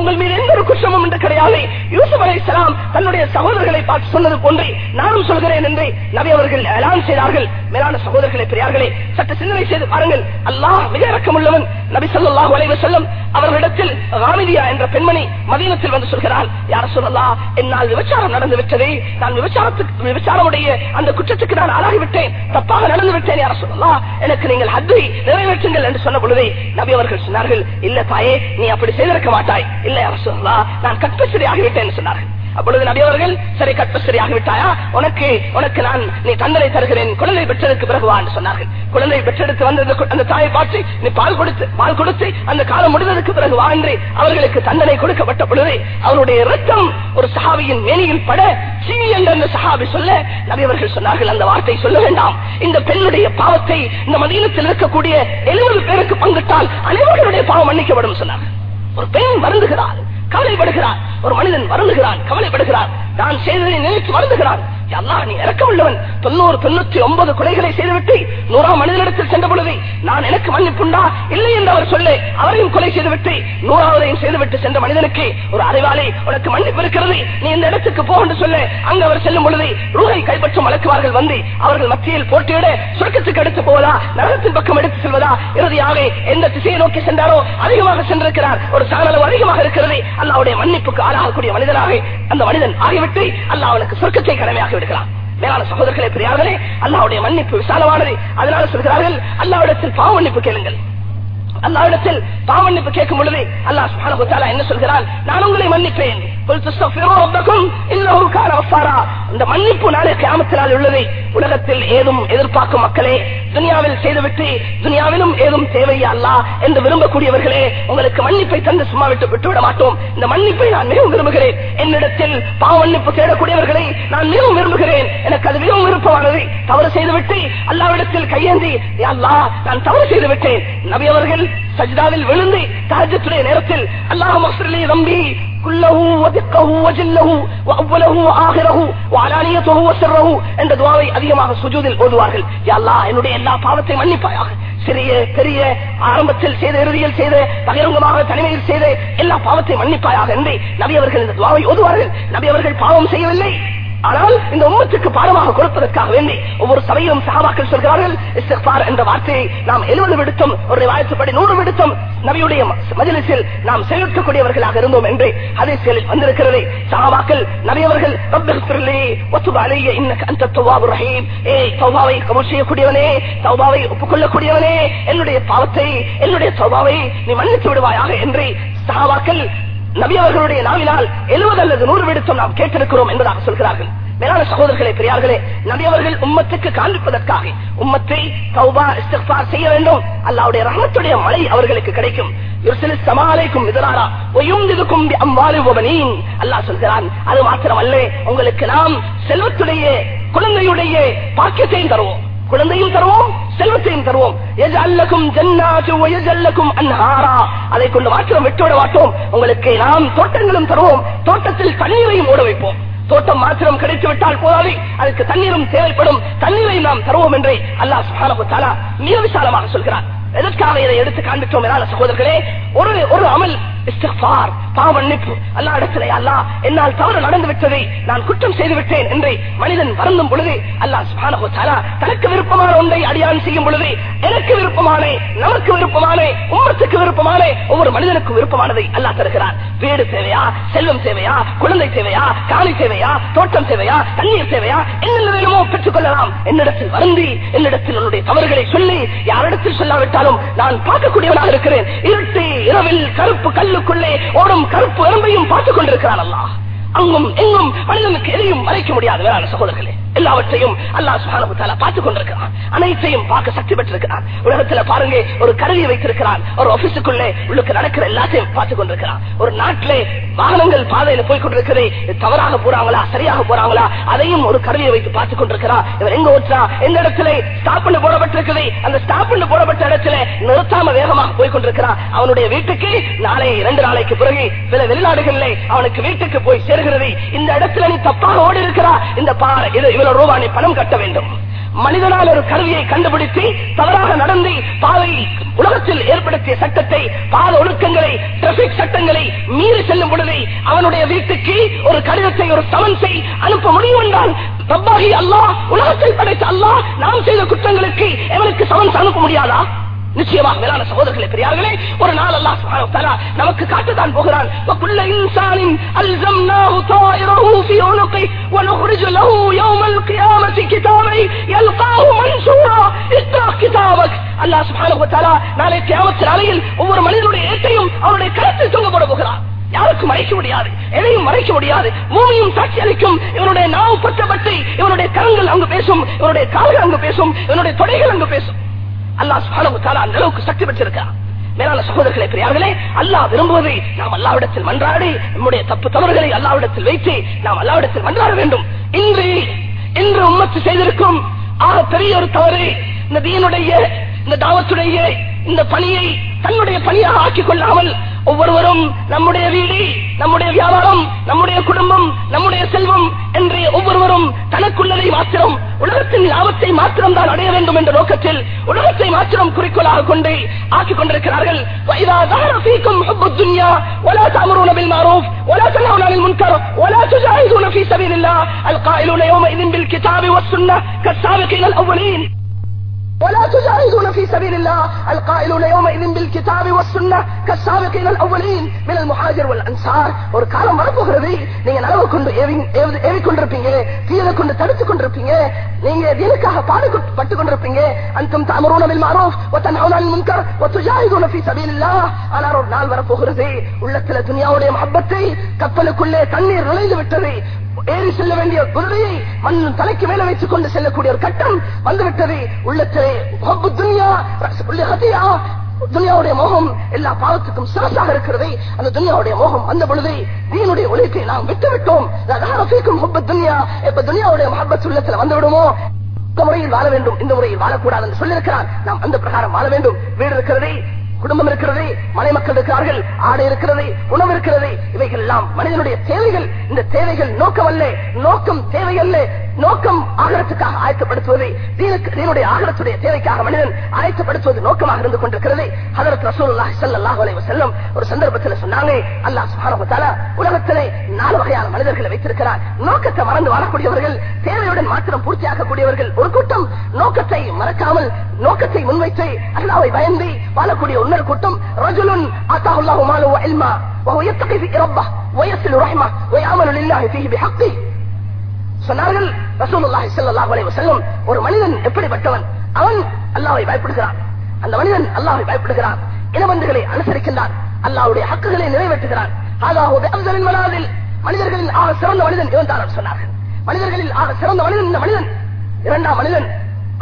உங்கள் மீது எந்த ஒரு குற்றமும் என்று கிடையாது. யூசுப் அலைஹிஸ்ஸலாம் தன்னுடைய சகோதரர்களை பார்த்து சொன்னது போன்றே நானும் சொல்கிறேன் என்று நபி அவர்கள் எலான் செய்தார்கள். மேலான சகோதரர்களை பெரியார்களே சற்று சிந்தனை செய்து பாருங்கள். அல்லாஹ் மிக இரக்கமுள்ளவன். நபி சொல்லாஹ் வளைவு செல்லும் அவர்களிடத்தில் ராமிதியா என்ற பெண்மணி மதீனத்தில் வந்து சொல்கிறார் யார் சொல்லலாம் என்னால் விபச்சாரம் நடந்து விட்டது நான் விபச்சாரத்துக்கு விசாரமுடைய அந்த குற்றத்துக்கு நான் ஆளாகிவிட்டேன். தப்பாக நடந்து விட்டேன் யார சொல்லலாம் எனக்கு நீங்கள் ஹத்தை நிறைவேற்றுங்கள் என்று சொன்ன பொழுது நபி அவர்கள் சொன்னார்கள் இல்ல தாயே நீ அப்படி செய்திருக்க மாட்டாய். இல்ல யார சொல்லலாம் நான் கற்பசிரி ஆகிவிட்டேன் சொன்னார்கள். அப்பொழுது நபி அவர்கள் சரி கற்பசிரி விட்டாயா உனக்கு உனக்கு நான் நீ தந்தனை தருகிறேன். குழந்தை பெற்றதற்கு பிறகு என்று சொன்னார்கள். குழந்தை பெற்றெடுத்து வந்த அந்த தாயை பார்த்து நீ பால் கொடுத்து பால் கொடுத்து அந்த காலம் முடிந்ததற்கு பிறகு வா என்று அவர்களுக்கு தண்டனை கொடுக்கப்பட்ட பொழுது அவருடைய ரத்தம் ஒரு சஹாபியின் மேனியில் பட சீ என்று அந்த சஹாபி சொல்ல நபியவர்கள் சொன்னார்கள் அந்த வார்த்தை சொல்ல வேண்டாம். இந்த பெண்ணுடைய பாவத்தை இந்த மதீனத்தில் இருக்கக்கூடிய எழுபது பேருக்கு பங்கிட்டால் அனைவர்களுடைய பாவம் மன்னிக்கப்படும் சொன்னார்கள். ஒரு பெண் வருந்துகிறார் கவலைப்படுகிறார். ஒரு மனிதன் வருந்துகிறான் கவலைப்படுகிறார். நான் செய்ததை நினைத்து வருந்துகிறான். அல்லாஹ் நீ இறக்கமுள்ளவன். தொண்ணூறு தொண்ணூத்தி ஒன்பது கொலைகளை செய்துவிட்டு நூறாம் மனிதனிடத்தில் சென்ற பொழுது நான் எனக்கு மன்னிப்புண்டா? இல்லை என்று அவர் சொல்லு. அவரையும் கொலை செய்துவிட்டு நூறாவதையும் செய்துவிட்டு சென்ற மனிதனுக்கு ஒரு அறிவாளி உனக்கு மன்னிப்பு இருக்கிறது. நீ இந்த இடத்துக்கு போ என்று சொல்ல. அங்கு அவர் செல்லும் பொழுது ரூகை கைப்பற்றும் வழக்குவார்கள் வந்து அவர்கள் மத்தியில் போட்டியிட சுருக்கத்துக்கு எடுத்து போவதா? நகரத்தின் பக்கம் எடுத்து செல்வதா? இறுதியாக எந்த திசையை நோக்கி சென்றாரோ அதிகமாக சென்றிருக்கிறார். ஒரு சாணளவு அதிகமாக இருக்கிறது. அல்லாவுடைய மன்னிப்புக்கு ஆளாகக்கூடிய மனிதனாக அந்த மனிதன் ஆகிவிட்டு அல்லாஹ் அவனுக்கு சொர்க்கத்தை கடமையாகி விடுகிறான் மேலான சகோதரர்களே பெரியார்களே அல்லாவுடைய மன்னிப்பு விசாலமானது. அதனால சொல்கிறார்கள் அல்லாவிடத்தில் பாவ மன்னிப்பு கேளுங்கள். அல்லாவிடத்தில் பாவன்னிப்பு கேட்கும் பொழுது அல்லாஹ் சுப்ஹானஹு என்ன சொல்கிறான்? நான் உங்களை மன்னிப்பேன். உலகத்தில் ஏதும் எதிர்பார்க்கும் மக்களே துனியாவில் செய்துவிட்டு துனியாவிலும் ஏதும் தேவையா என்று விரும்பக்கூடியவர்களே உங்களுக்கு மன்னிப்பை தந்து சும்மா விட்டு விட்டுவிட மாட்டோம். இந்த மன்னிப்பை நான் மிகவும் விரும்புகிறேன். என்னிடத்தில் பாவ மன்னிப்பு தேடக்கூடியவர்களை நான் மிகவும் விரும்புகிறேன். எனக்கு அது மிகவும் விருப்பமானது. தவறு செய்துவிட்டு அல்லாவிடத்தில் கையேந்தி அல்லா நான் தவறு செய்துவிட்டேன். நபி அவர்கள் சஜிதாவில் விழுந்து தாஜத்துடைய நேரத்தில் அல்லாஹ் மசூரிலே நம்பி என்ற துவாவை அதிகமாக சுஜூதில் ஓதுவார்கள். யல்லா என்னுடைய எல்லா பாவத்தை மன்னிப்பாயாக. சிறிய பெரிய ஆரம்பத்தில் செய்த இறுதியில் செய்த பகிரங்கமாக தனிமையில் செய்த எல்லா பாவத்தை மன்னிப்பாயாக என்று நபி அவர்கள் இந்த துவாவை ஓதுவார்கள். நபி அவர்கள் பாவம் செய்யவில்லை. ஆனால் இந்த உம்மத்துக்கு பாடமாக கொடுப்பதற்காக வேண்டி ஒவ்வொரு சபையிலும் சகாபாக்கள் சொல்கிறார்கள் இஸ்திக்பார் என்ற வார்த்தையை நாம் எழுபது விடுத்தம் ஒரு வாய்ப்புப்படி நூறு விடுத்தம் நபியுடைய மஜலிசில் நாம் செயல்படக்கூடியவர்களாக இருந்தோம் என்று ஹதீஸ்களில் வந்திருக்கிறது. சகாபாக்கள் நபியவர்கள் செய்யக்கூடியவனே தௌபாவை ஒப்புக்கொள்ளக்கூடியவனே என்னுடைய பாவத்தை என்னுடைய சௌபாவை நீ மன்னித்து விடுவாயாக என்று சகாபாக்கள் நபி அவர்களுடைய நாவினால் எழுபது அல்லது நூறு விடுத்தம் நாம் கேட்டிருக்கிறோம் என்பதாக சொல்கிறார்கள். மேலான சகோதரர்களே பெரியார்களே நபி அவர்கள் உம்மத்துக்கு காண்பிப்பதற்காக உம்மத்தை தௌபா செய்ய வேண்டும். அல்லாவுடைய ரஹமத்துடைய மழை அவர்களுக்கு கிடைக்கும். சமாலைக்கும் மிதராரா அல்லாஹ் சொல்கிறான் அது மாத்திரமல்ல உங்களுக்கு நாம் செல்வத்துடைய குழந்தையுடைய பாக்கியத்தையும் தருவோம். குழந்தையும் தருவோம் செல்வத்தையும் தருவோம். எஜல்லக்கும் ஜன்னாத்து வயஜல்லக்கும் அன்ஹாரா. அதை கொண்டு மாத்திரம் வெட்டோட மாட்டோம் உங்களுக்கு நாம் தோட்டங்களும் தருவோம். தோட்டத்தில் தண்ணீரையும் ஓட வைப்போம். தோட்டம் மாத்திரம் கிடைத்து விட்டால் போதாது. அதுக்கு தண்ணீரும் தேவைப்படும். தண்ணீரை நாம் தருவோம் என்று அல்லாஹ் சுப்ஹானஹு மிக விசாலமாக சொல்கிறார். எதற்காக இதை எடுத்து காண்பித்தோம் மேலான சகோதரர்களே? ஒரு ஒரு அமல் பாவன்னிப்பு அல்லா இடத்திலே அல்லா என்னால் தவறு நடந்து விட்டதை நான் குற்றம் செய்து விட்டேன் என்று மனிதன் வருந்தும் பொழுது அல்லாஹ் தனக்கு விருப்பமான ஒன்றை அடியான் செய்யும் பொழுது எனக்கு விருப்பமானே நமக்கு விருப்பமானே உம்மத்துக்கு விருப்பமானே ஒவ்வொரு மனிதனுக்கும் விருப்பமானதை அல்லாஹ் தருகிறார். வீடு தேவையா செல்வம் தேவையா குழந்தை தேவையா காணி தேவையா தோட்டம் தேவையா தண்ணீர் தேவையா என்ன வேணுமோ பெற்றுக் கொள்ளலாம். என்னிடத்தில் வருந்தி என்னிடத்தில் என்னுடைய தவறுகளை சொல்லி யாரிடத்தில் சொல்லாவிட்டாலும் நான் பார்க்கக்கூடியவனாக இருக்கிறேன். இருட்டு இரவில் கருப்பு கல் கல்லுக்குள்ளே ஓடும் கருப்பு எறும்பையும் பார்த்துக் கொண்டிருக்கிறான் அல்லாஹ். அங்கும் எங்கும் மனிதனுக்கு எதையும் மறைக்க முடியாது வேளாண் சகோதரர்களே எல்லாவற்றையும் அல்லா சுப்ஹானஹு பார்த்துக் கொண்டிருக்கிறான். அனைத்தையும் பார்க்க சக்தி பெற்றிருக்கிறான். உலகத்துல பாருங்க ஒரு கருவியை வைத்திருக்கிறான். ஒரு ஆபீஸுக்குள்ளே உள்ளுக்கு நடக்கிற எல்லாத்தையும் பார்த்துக் கொண்டிருக்கிறான். ஒரு நாட்டிலே வாகனங்கள் பாதையில போய் கொண்டிருக்கிறது தவறாக போறாங்களா சரியாக போறாங்களா அதையும் ஒரு கருவியை வைத்து பார்த்துக் கொண்டிருக்கிறான். இவர் எங்க ஓட்டுறா? எந்த இடத்துல? ஸ்டாப் பண்ண போடப்பட்டிருக்கிறது அந்த ஸ்டாப் பண்ண போடப்பட்ட இடத்துல நிறுத்தாம வேகமாக போய் கொண்டிருக்கிறான். அவனுடைய வீட்டுக்கு நாளை இரண்டு நாளைக்கு பிறகு சில வெளிநாடுகளிலே அவனுக்கு வீட்டுக்கு போய் சேரு சேர்கிறது இந்த இடத்துல நீ தப்பாக ஓடி இருக்கிறா இந்த பாறை இவ்வளவு ரூபாய் நீ பணம் கட்ட வேண்டும். மனிதனால் ஒரு கருவியை கண்டுபிடித்து தவறாக நடந்து பாதை உலகத்தில் ஏற்படுத்திய சட்டத்தை பாத ஒழுக்கங்களை டிராபிக் சட்டங்களை மீறி செல்லும் பொழுது அவனுடைய வீட்டுக்கு ஒரு கடிதத்தை ஒரு சமன்ஸை அனுப்ப முடியும் என்றால் ரப்பாகி அல்லாஹ் உலகத்தில் படைத்த அல்லாஹ் நாம் செய்த குற்றங்களுக்கு எவனுக்கு சமன்ஸ் அனுப்ப முடியாதா? நிச்சயமாக மேலான சகோதரர்களே பெரியார்களே ஒரு நாள் அல்லாஹ் சுப்ஹானஹு வ தஆலா நமக்கு காட்டத்தான் போகிறான் وكل انسان الزمناه طائره في عنقه ونخرج له يوم القيامه كتابا يلقاه منشورا اقرا كتابك அல்லாஹ் சுப்ஹானஹு வ தஆலா நாளை கியாமத் நாளையில் ஒவ்வொரு மனிதனுடைய ஏட்டையும் அவருடைய கருத்தில் தொங்க போட போகிறான் யாருக்கும் மறைக்க முடியாது எதையும் மறைக்க முடியாது பூமியும் சாட்சி அளிக்கும் இவனுடைய நாவு பற்றப்பட்டு இவனுடைய கரங்கள் அங்கு பேசும் இவனுடைய கால்கள் அங்கு பேசும் இவனுடைய தொடைகள் அங்கு பேசும் அல்லாஹ் அந்த அளவுக்கு சக்தி பெற்றிருக்கிறான். மேலான சகோதரர்களை பெரியார்களே அல்லாஹ் விரும்புவதை நாம் அல்லாவிடத்தில் மன்றாடி நம்முடைய தப்பு தவறுகளை அல்லாவிடத்தில் வைத்து நாம் அல்லாவிடத்தில் மன்றாட வேண்டும். இன்று இன்று உம்மத்து செய்திருக்கும் ஆக பெரிய ஒரு தவறு இந்த தீனுடைய இந்த தாவத்துடைய இந்த பணியை தன்னுடைய பணியாக ஆக்கிக் கொள்ளாமல் ஒவ்வொருவரும் நம்முடைய வீடு நம்முடைய வியாபாரம் நம்முடைய குடும்பம் நம்முடைய செல்வம் என்று ஒவ்வொருவரும் தனக்குள்ளதை மாத்திரம் உலகத்தின் லாபத்தை மாத்திரம் தான் அடைய வேண்டும் என்ற நோக்கத்தில் உலகத்தை மாத்திரம் குறிக்கோளாக கொண்டு ஆக்கிக் கொண்டிருக்கிறார்கள் وَإِذَا ظَهَرَ فِيكُمْ حُبُّ الدُّنْيَا وَلَا تَأْمُرُونَ بِالْمَعْرُوفِ وَلَا تَنْهَوْنَ عَنِ الْمُنكَرِ وَلَا تُجَاهِدُونَ فِي سَبِيلِ اللَّهِ الْقَائِلُونَ يَوْمَئِذٍ بِالْكِتَابِ وَالسُّنَّةِ كَالسَّابِقِينَ الْأَوَّلِينَ ولا تجاهدون في سبيل الله القائلون يومئذ بالكتاب والسنة كالسابقين الأولين من المهاجر والأنصار ஒரு காலம் வரப்போகிறது நீங்க நலவு கொண்டு ஏவி- ஏவி- ஏவிக்கொண்டிருப்பீங்க தீயதை கொண்டு தடுத்துக் கொண்டிருப்பீங்க நீங்க தீனுக்காக பாடுபட்டு கொண்டிருப்பீங்க அன்றும் தாமரூன பில் மாரூஃப் وتنهون عن المنكر وتجاهدون في سبيل الله ஆனால் ஒரு நாள் வரப்போகிறது உள்ளத்துல துனியாவுடைய மஹப்பத்தை கப்பலுக்குள்ளே தண்ணீர் நுழைந்து விட்டது ஏறி செல்ல வேண்டிய குதிரையை மண் தலைக்கு மேல வைத்துக் கொண்டு செல்லக்கூடிய ஒரு கட்டம் வந்துவிட்டது. உள்ளத்திலே துன்யா, துனியாவுடைய மோகம் எல்லா பாவத்துக்கும் சிறசாக இருக்கிறது அந்த துனியாவுடைய மோகம் வந்த பொழுது தீனுடைய ஒழிப்பை நாம் விட்டுவிட்டோம். துன்யா. இப்ப துனியாவுடைய மஹபத் உள்ளத்துல வந்து விடுமோ? இந்த முறையில் வாழ வேண்டும். இந்த முறையில் வாழக்கூடாது என்று சொல்லியிருக்கிறார். நாம் அந்த பிரகாரம் வாழ வேண்டும். வீடு இருக்கிறது குடும்பம் இருக்கிறது மலை மக்கள் இருக்கிறார்கள் ஆடை இருக்கிறது உணவு இருக்கிறது இவைகள் எல்லாம் மனிதனுடைய தேவைகள். இந்த தேவைகள் நோக்கம் அல்ல நோக்கம் தேவை அல்ல நோக்கம் ஆகரத்துக்காக ஆயத்தப்படுத்துவது தீனுடைய ஆகரத்துடைய தேவைக்காக மனிதன் ஆயத்தப்படுத்துவது நோக்கமாக இருந்து கொண்டிருக்கிறது. அதற்கு ரசூல்லா ஸல்லல்லாஹு அலைஹி வஸல்லம் ஒரு சந்தர்ப்பத்தில் சொன்னாங்க அல்லாஹ் சுப்ஹானஹு உலகத்திலே நாலு வகையான மனிதர்களை வைத்திருக்கிறார். நோக்கத்தை மறந்து வாழக்கூடியவர்கள் தேவையுடன் மாத்திரம் பூர்த்தியாக்கக்கூடியவர்கள் ஒரு கூட்டம் நோக்கத்தை மறக்காமல் நோக்கத்தை முன்வைத்து அல்லாவை பயந்து வாழக்கூடிய இன்னொரு கூட்டம் ரஜுலுன் ஆத்தாஹுல்லாஹு மாலு வ இல்மா وهو يتقي في ربه ويصل رحمه ويعمل لله فيه بحقه சொன்னார்கள் ரசூலுல்லாஹி ஸல்லல்லாஹு அலைஹி வஸல்லம் ஒரு மனிதன் எப்படிப்பட்டவன் அவன் அல்லாஹ்வை பயப்படுகிறான் அந்த மனிதன் அல்லாஹ்வை பயப்படுகிறான் இனபந்துகளை அனுசரிக்கின்றான் அல்லாஹ்வுடைய ஹக்குகளை நிறைவேற்றுகிறான் அல்லாஹு பிஅஃதலில் மனாதில் மனிதர்களில் ஆக சிறந்த மனிதன் இவன் தான் சொன்னார்கள் மனிதர்களில் ஆக சிறந்த மனிதன் இந்த மனிதன் இரண்டாம் மனிதன்